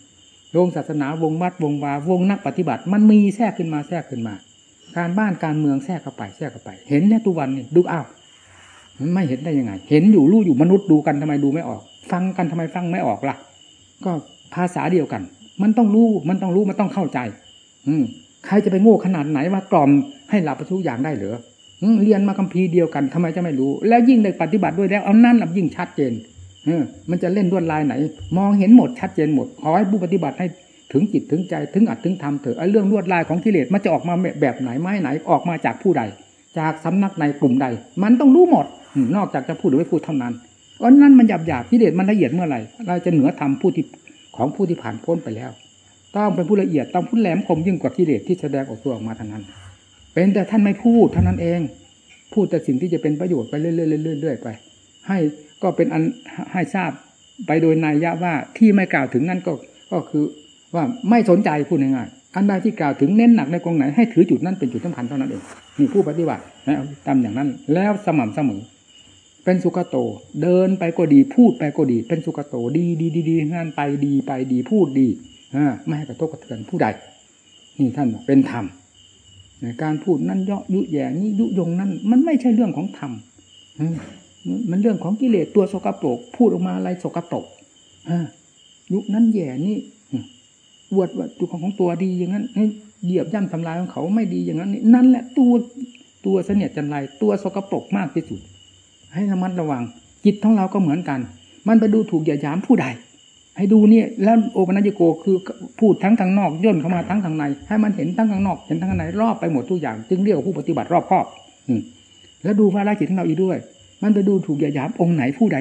วงศาสนาวงวัดวงวาวงนักปฏิบัติ มันมีแทรกขึ้นมาแทรกขึ้นมา การบ้านการเมืองแทรกเข้าไปแทรกเข้าไป เห็นเนี่ยทุกวันนี่ดูอ้าวมันไม่เห็นได้ยังไง เห็นอยู่รู้อยู่มนุษย์ดูกันทำไมดูไม่ออก ฟังกันทำไมฟังไม่ออกล่ะ ก็ภาษาเดียวกัน มันต้องรู้มันต้องรู้มันต้องเข้าใจ อืม ใครจะไปโง่ขนาดไหนมากล่อมให้หลับปะทุกอย่างได้หรือเรียนมาคัมภีร์เดียวกันทำไมจะไม่รู้ แล้วยิ่งได้ปฏิบัติด้วยแล้วเอานั่นลับยิ่งชัดเจนเออมันจะเล่นด้วยลายไหน มองเห็นหมดชัดเจนหมดขอให้ผู้ปฏิบัติให้ถึงจิตถึงใจถึงอัดถึงทำเถอะไอ้เรื่องลวดลายของกิเลสมันจะออกมาแบบไหนไม้ไหนออกมาจากผู้ใด จากสำนักในกลุ่มใด มันต้องรู้หมดนอกจากจะพูดหรือไม่พูดเท่านั้นเพรานั้นมันหยาบหยาบกิเลสมันละเอียดเมื่อไหร่เราจะเหนือทำผู้ที่ของผู้ที่ผ่านพ้นไปแล้ว ต้องเป็นผู้ละเอียดต้องพูดแหลมคมยิ่งกว่ากิเลสที่แสดงออกตัวออกมาทางนั้น เป็นแต่ท่านไม่พูดเท่านั้นเอง พูดแต่สิ่งที่จะเป็นประโยชน์ไปเรื่อยๆๆไป ให้ก็เป็นอันให้ทราบไปโดยนัยยะว่าที่ไม่กล่าวถึงนั่นก็ก็คือว่าไม่สนใจพูดง่ายๆอันใดที่กล่าวถึงเน้นหนักในกองไหนให้ถือจุดนั้นเป็นจุดสำคัญเท่านั้นเองนี่ผู้ปฏิบัตินะตามอย่างนั้น แล้วสม่ำเสมอ เป็นสุขโต เดินไปก็ดีพูดไปก็ดี เป็นสุขโตดีดีดีดีงานไปดีไปดีพูดดี ไม่ให้กระทบกระเทือนผู้ใด นี่ท่านเป็นธรรมการพูดนั่นเยาะยุแย่นี้ยุยงนั่นมันไม่ใช่เรื่องของธรรมมันเรื่องของกิเลสตัวสกปรกพูดออกมาอะไรสกปรกยุนั้นแย่นี่อวดว่าตัวของตัวดีอย่างนั้นเหยียบย่ำทำลายของเขาไม่ดีอย่างนั้นนี่นั่นแหละตัวตัวเสนียดจันไรตัวสกปรกมากที่สุด ให้ระมัดระวังจิตของเราก็เหมือนกัน มันไปดูถูกเหยียดหยามผู้ใด ให้ดูเนี่ยแล้วโอปัญญโกคือพูดทั้งทางนอกย่นเข้ามาทั้งทางใน ให้มันเห็นทั้งทางนอกเห็นทั้งทางในรอบไปหมดทุกอย่าง จึงเรียกว่าผู้ปฏิบัติรอบครอบแล้วดูภาระจิตของเราอีกด้วย มันไปดูถูกหยาหยามองค์ไหนผู้ใด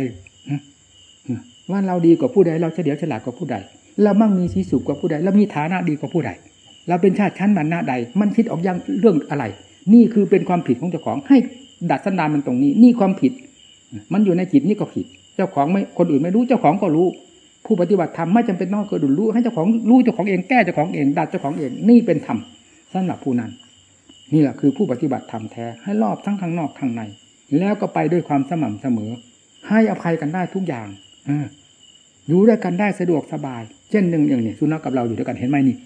ว่าเราดีกว่าผู้ใดเราเฉลียวฉลาดกว่าผู้ใดเรามั่งมีสีสุขกว่าผู้ใดเรามีฐานะดีกว่าผู้ใดเราเป็นชาติชั้นบรรณะใด มันคิดออกยังเรื่องอะไร นี่คือเป็นความผิดของเจ้าของ ให้ดัดสันดานมันตรงนี้ นี่ความผิด มันอยู่ในจิตนี่ก็ผิด เจ้าของไม่คนอื่นไม่รู้เจ้าของก็รู้ ผู้ปฏิบัติธรรมไม่จำเป็นต้องเคยดุลรู้ให้เจ้าของรู้เจ้าของเองแก้เจ้าของเองดัดเจ้าของเองนี่เป็นธรรมสำหรับผู้นั้นนี่แหละคือผู้ปฏิบัติธรรมแท้ให้รอบทั้งข้างนอกข้างใน แล้วก็ไปด้วยความสม่ำเสมอ ให้อภัยกันได้ทุกอย่างออยู่ด้วยกันได้สะดวกสบาย เช่นหนึ่งอย่างนี้สุนัขกับเราอยู่ด้วยกันเห็นไหมนี่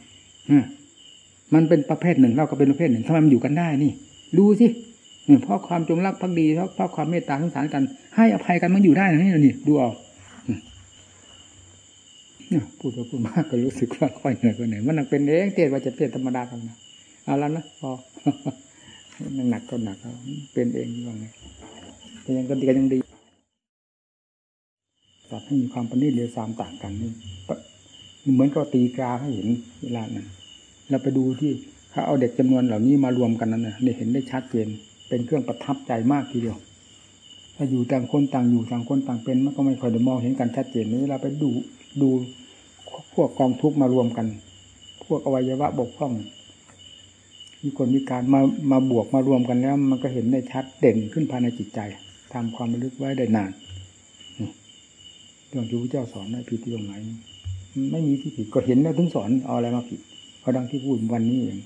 มันเป็นประเภทหนึ่งเราก็เป็นประเภทหนึ่งทำไมมันอยู่กันได้นี่ ดูสิเพราะความจงรักภักดีเพราะความเมตตาสงสารกัน ให้อภัยกันมันอยู่ได้นี่นี่ดูเอา พูดไปพูดมากก็รู้สึกว่าค่อยเหนื่อยกว่าเหนื่อยมันนังเป็นเองเทศว่าจะเทศธรรมดากันนะเอาแล้วนะพอมันหนักก็หนักเป็นเองว่าไงแต่ยังก็ดีกันยังดีสัตว์ให้มีความประณีตเรียวสามต่างกันนี่เหมือนกับตีกาให้เห็นเวลานั้นเราไปดูที่เขาเอาเด็กจำนวนเหล่านี้มารวมกันนั้นนะได้เห็นได้ชัดเจนเป็นเครื่องประทับใจมากทีเดียว ถ้าอยู่ต่างคนต่างอยู่ต่างคนต่างเป็นมันก็ไม่ค่อยได้มองเห็นกันชัดเจนนี้เราไปดู ดูพวกกองทุกมารวมกัน พวกอวัยวะบกพร่องมีคนมีการมามาบวกมารวมกันแล้ว มันก็เห็นได้ชัดเด่นขึ้นภายในจิตใจทำความระลึกไว้ได้นานเรื่องที่พระเจ้าสอนได้ผิดที่ตรงไหนไม่มีที่ผิดก็เห็นแล้วถึงสอนเอาอะไรมาผิดเพราะดังที่พูดวันนี้เอง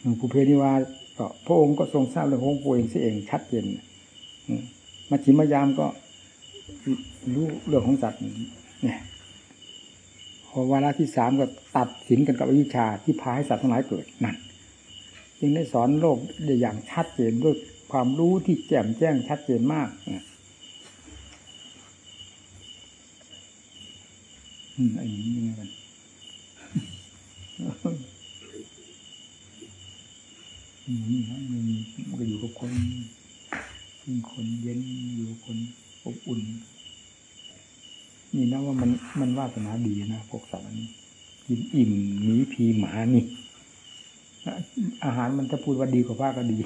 หลวงปู่เพนิวาก็พระองค์ก็ทรงทราบเรื่องของพระเองเสียเองชัดเจนมาชิมายามก็ รู้เรื่องของสัตว์เนี่ยพอวาระที่สามก็ตัดสินกันกับวิชาที่พาให้สัตว์ทั้งหลายเกิดนั่นจึงได้สอนโลกได้อย่างชัดเจนด้วยความรู้ที่แจ่มแจ้งชัดเจนมากอืมอ้นี้ยังไงกันนี่นะมันมันก็อยู่กับคนเป็นคนเย็นอยู่คน อบอุ่น นี่นะว่ามันมันวาสนาดีนะพวกสัตว์นี้กินอิ่มหมีพีหมานี่ อาหารมันจะพูดว่าดีกว่าว่าก็ดี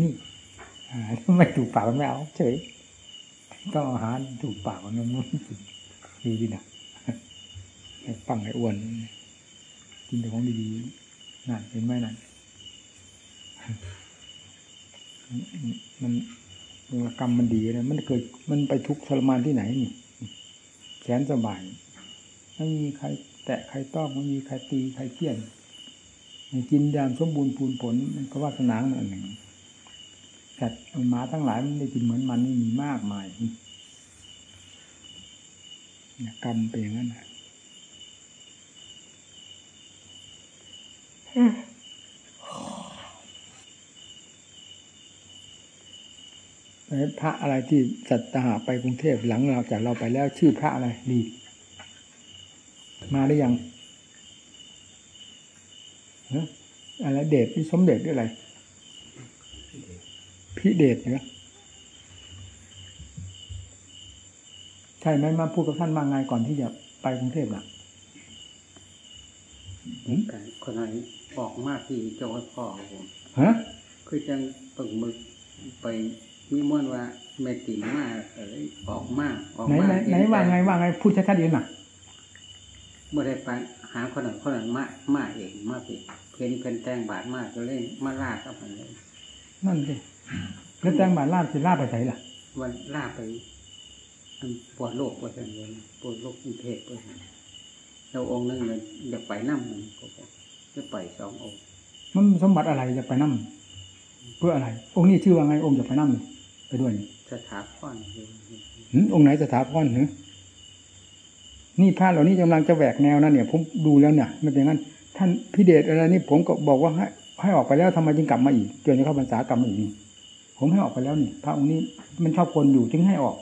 นี่ไม่ถูกปากมันไม่เอาเฉยต้องอาหารถูกปากมันมันดีดีนะปังไอ้อ้วนกินแต่ของดีๆนั่นเห็นไหมนั่นมัน กรรมมันดีนะมันเกิดมันไปทุกข์ทรมานที่ไหนนี่แขนสบายไม่มีใคร แตะใครต้องไม่มีใครตีใครเที่ยนกินยามสมบูรณ์พูนผลมันก็วาสนาอันหนึ่งแต่หมาทั้งหลายมันได้กินเหมือนมันนี่มีมากมายกรรมเป็นอย่างนั้น พระอะไรที่จัดตหาไปกรุงเทพหลังเราจากเราไปแล้วชื่อพระอะไรดีมาได้ยังอะไรเดชสมเด็จด้วยอะไรพิเดชเนี่ยใช่ไหมมาพูดกับท่านมาไงก่อนที่จะไปกรุงเทพน่ะคนไหนออกมากที่จังหวัดพ่อผมฮะคือจังปึงมึกไป มีม้วนว่าเมติมากอะไรออกมากออกมาไหนไหนว่าไงว่าไงพูดชัดๆเองน่ะเมื่อได้ไปหาคนหนึ่งคนหนึ่งมามาเองมาเองเพนเพนแตงบาทมากก็เล่นมาล่าเข้าไปเลยนั่นสิแล้วแตงบาทล่าจะล่าไปไหนล่ะ วันล่าไปปวดโลกปวดอะไรปวดโลกกรุงเทพปวดเราองค์นึงเลยอยากไปนั่งมันก็จะไปสององค์มันสมบัติอะไรจะไปนั่งเพื่ออะไร องค์นี้ชื่อว่าไงองค์จะไปนั่ง ไปด้วยสถาพรองค์ไหนสถาพรเหรอนี่พระเหล่านี้กำลังจะแหวกแนวนั่นเนี่ย ผมดูแล้วเนี่ยมันเป็นงั้น ท่านพิเดชอะไรนี่ผมก็บอกว่าให้ให้ออกไปแล้วทำไมจึงกลับมาอีกจนจะเข้าพรรษากลับมาอีกนี่ผมให้ออกไปแล้วนี่พระองค์นี้มันชอบคนอยู่จึงให้ออก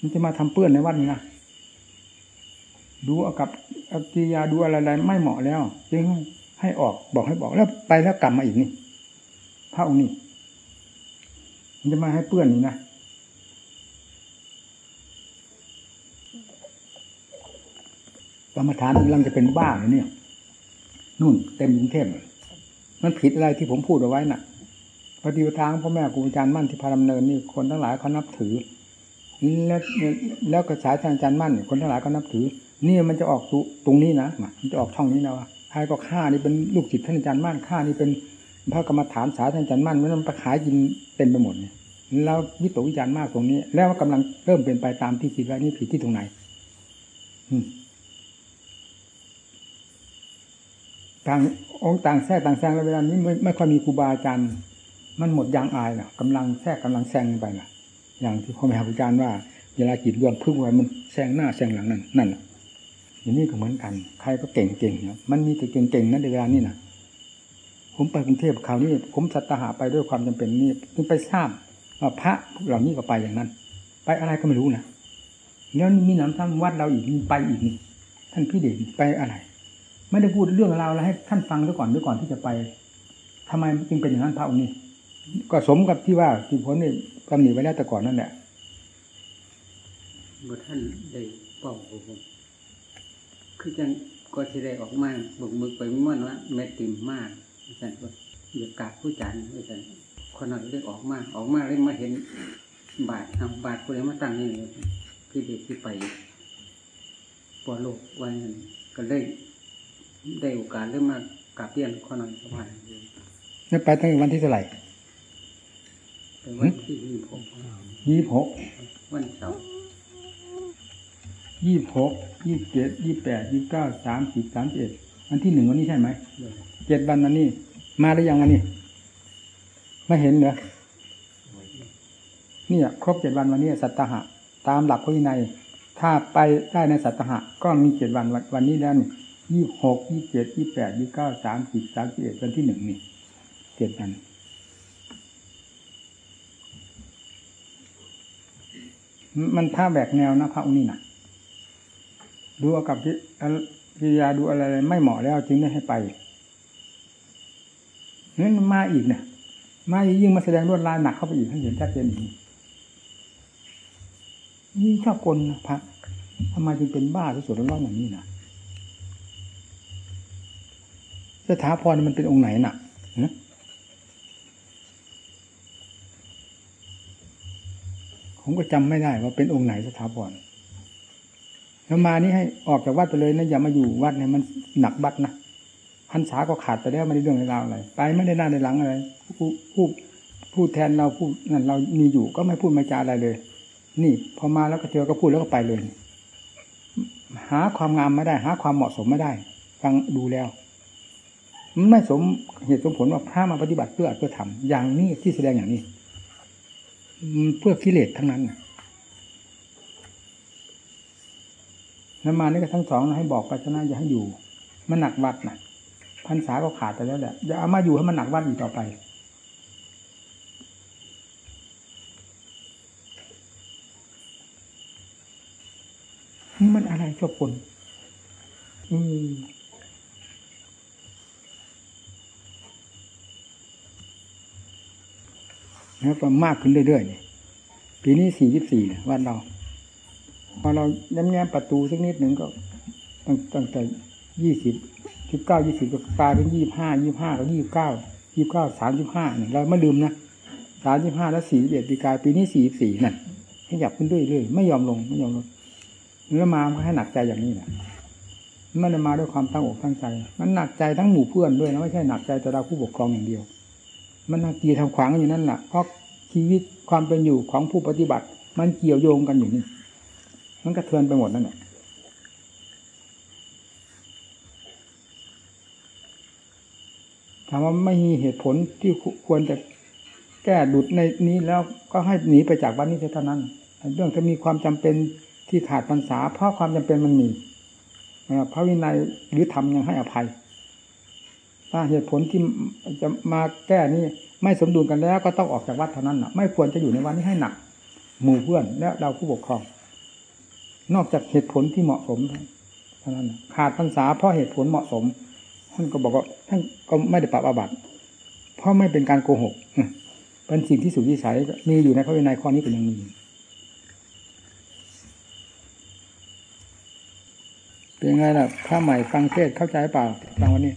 มันจะมาทำเปื้อนในวัดนี้นะดูเอากับอักิยาดูอะไรๆไม่เหมาะแล้ว จึงให้ออกบอกให้บอกแล้วไปแล้วกลับมาอีกนี่พระองค์นี้ มันจะมาให้เปื้อนนี่นะกรรมฐานกำลังจะเป็นบ้าเลยเนี่ยนู่นเต็มกรุงเทพมันผิดอะไรที่ผมพูดเอาไว้น่ะปฏิบัติทางพ่อแม่ครูอาจารย์มั่นที่พาดำเนินนี่คนทั้งหลายเขานับถือ แล้วแล้วกระสายทางอาจารย์มั่นคนทั้งหลายเขานับถือ นี่มันจะออกตรงนี้นะมันจะออกช่องนี้นะว่าใครก็ฆ่านี่เป็นลูกศิษย์ท่านอาจารย์มั่นฆ่านี่เป็น พระกรรมฐานสาท่านอาจารย์มั่นมันไปขายกินเต็มไปหมดเนี่ยแล้ววิตกวิจารณ์มากตรงนี้ แล้วกำลังเริ่มเป็นไปตามที่คิดไว้นี่ผิดที่ตรงไหนต่างองค์ต่างแทรกต่างแซงแล้วเวลานี้ไม่ไม่ค่อยมีครูบาอาจารย์มันหมดยางอายนะกำลังแทรกกำลังแซงไปนะอย่างที่พ่อแม่ครูอาจารย์ว่าเวลาจิตรวมพึ่งไว้มันแซงหน้าแซงหลังนั่นนั่นอย่างนี้ก็เหมือนกัน ใครก็เก่งเก่งนี่ยมันมีแต่เก่งเก่งนั่นในเวลานี้นะ ผมไปกรุงเทพคราวนี้ ผมสัตหาไปด้วยความจำเป็นนี่ถึงไปทราบว่าพระเหล่านี้ก็ไปอย่างนั้น ไปอะไรก็ไม่รู้นะแล้วมีหนำซ้ำวัดเราอีกไปอีกนี่ท่านพี่เด่นไปอะไร ไม่ได้พูดเรื่องราวอะไรให้ท่านฟังด้วยก่อนด้วยก่อนที่จะไปทำไมจึงเป็นอย่างนั้นพระองค์นี้ ก็สมกับที่ว่าที่ผลนี่กำหนดไว้แล้วแต่ก่อนนั่นแหละบ่อท่านได้เป่าผมคือจังก็สิได้ออกมาบุกมึกไปม่วนว่าแม่ติมมาก อาจารย์ว่าอย่ากาบผู้จันอาจารย์คนนั้นได้ออกมาออกมาเลยมาเห็นบาททำบาทกูเลยมาตั้งนี่เลยที่เด็กที่ไปปอโลกวันนั้นก็เลยได้โอกาสเริ่มมากราบเรียนคนนั้นสบายนี่ไปตั้งแต่วันที่เท่าไหร่ไปวันที่ยี่สิบหกยี่หกวันเสาร์ยี่หกยี่เจ็ดยี่แปดยี่เก้าสามสิบสามสิบเอ็ดวันที่หนึ่งวันนี้ใช่ไหม เจ็ดวันวันนี้มาหรือยังวันนี้ไม่เห็นเหรอเนี่ยครบเจ็ดวันวันนี้สัตตหะ ตามหลักพระวินัย ถ้าไปได้ในสัตตหะ ก็มีเจ็ดวันวันนี้แล้วนี่ยี่หกยี่เจ็ดยี่แปดยี่เก้าสามสิบสามสิบเอ็ดวันที่หนึ่งนี่เจ็ดวันมันท่าแบกแนวนะพระองค์นี่นะดูเอากับกิริยาดูอะไรไม่เหมาะแล้วจึงได้ให้ไป นั่นมาอีกเนี่ยมาอีกยิ่งมาแสดงลวดลายหนักเข้าไปอีกให้เห็นชัดเจนอย่างนี้นี่ชอบกลนะพระทำไมจึงเป็นบ้าที่สุดร้อนอย่างนี้นะสถาพรมันเป็นองค์ไหนน่ะฮะผมก็จำไม่ได้ว่าเป็นองค์ไหนสถาพรแล้วมานี่ให้ออกจากวัดไปเลยนะอย่ามาอยู่วัดเนี่ยมันหนักบัดนะ พรรษาก็ขาดไปแล้วไม่ได้เรื่องในราวอะไรไปไม่ได้หน้าในหลังอะไรผู้ผู้พูดแทนเราพูดนั่นเรามีอยู่ก็ไม่พูดไม่จาอะไรเลย นี่ พอมาแล้วก็เจอก็พูดแล้วก็ไปเลย หาความงามไม่ได้ หาความเหมาะสมไม่ได้ ฟังดูแล้วมันไม่สมเหตุสมผลว่าพระมาปฏิบัติเพื่อเพื่อทำอย่างนี้ที่แสดงอย่างนี้เพื่อกิเลสทั้งนั้นนะแล้วมานี่ก็ทั้งสองให้บอกปัจนะอย่าให้อยู่ มันหนักวัดนะ พรรษาก็ขาดไปแล้วแหละอย่าเอามาอยู่ให้มันหนักวัดอีกต่อไปมันอะไรชอบคนอืมแล้วก็มากขึ้นเรื่อยๆนี่ปีนี้สี่สิบสี่วันเรา พอเราแง้มประตูสักนิดหนึ่งก็ตั้งตั้งแต่ยี่สิบ สิบเก้ายี่สิบก็กลายเป็นยี่ห้ายี่ห้าก็ยี่เก้ายี่เก้าสามสิบห้าเนี่ยเราไม่ลืมนะสามสิบห้าแล้วสี่เอ็ดปีกายปีนี้สี่สี่นั่นขยับขึ้นเรื่อยๆไม่ยอมลงไม่ยอมลงเนื้อมาก็ให้หนักใจอย่างนี้แหละมันมาด้วยความตั้งอกตั้งใจ มันหนักใจทั้งหมู่เพื่อนด้วยนะไม่ใช่หนักใจแต่เราผู้ปกครองอย่างเดียว มันนักกีทำขวางอยู่นั่นแหละเพราะชีวิตความเป็นอยู่ของผู้ปฏิบัติ มันเกี่ยวโยงกันอยู่นี่มันกระเทือนไปหมดนั่นแหละ ถามว่าไม่มีเหตุผลที่ควรจะแก้ดุดในนี้แล้วก็ให้หนีไปจากวัดนี้เท่านั้น เรื่องถ้ามีความจำเป็นที่ขาดพรรษาเพราะความจำเป็นมันมีพระวินัยหรือธรรมยังให้อภัย ถ้าเหตุผลที่จะมาแก้นี่ไม่สมดุลกันแล้วก็ต้องออกจากวัดเท่านั้นนะไม่ควรจะอยู่ในวัดนี้ให้หนัก หมู่เพื่อนและเราผู้ปกครอง นอกจากเหตุผลที่เหมาะสมเท่านั้นขาดพรรษาเพราะเหตุผลเหมาะสม ท่านก็บอกว่าท่านก็ไม่ได้ปรับอาบัติเพราะไม่เป็นการโกหกเป็นสิ่งที่สุดวิสัยมีอยู่ในพระวินัยข้อนี้เป็นอย่างนี้เป็นไงล่ะพระใหม่ฟังเทศเข้าใจเปล่าฟังวันนี้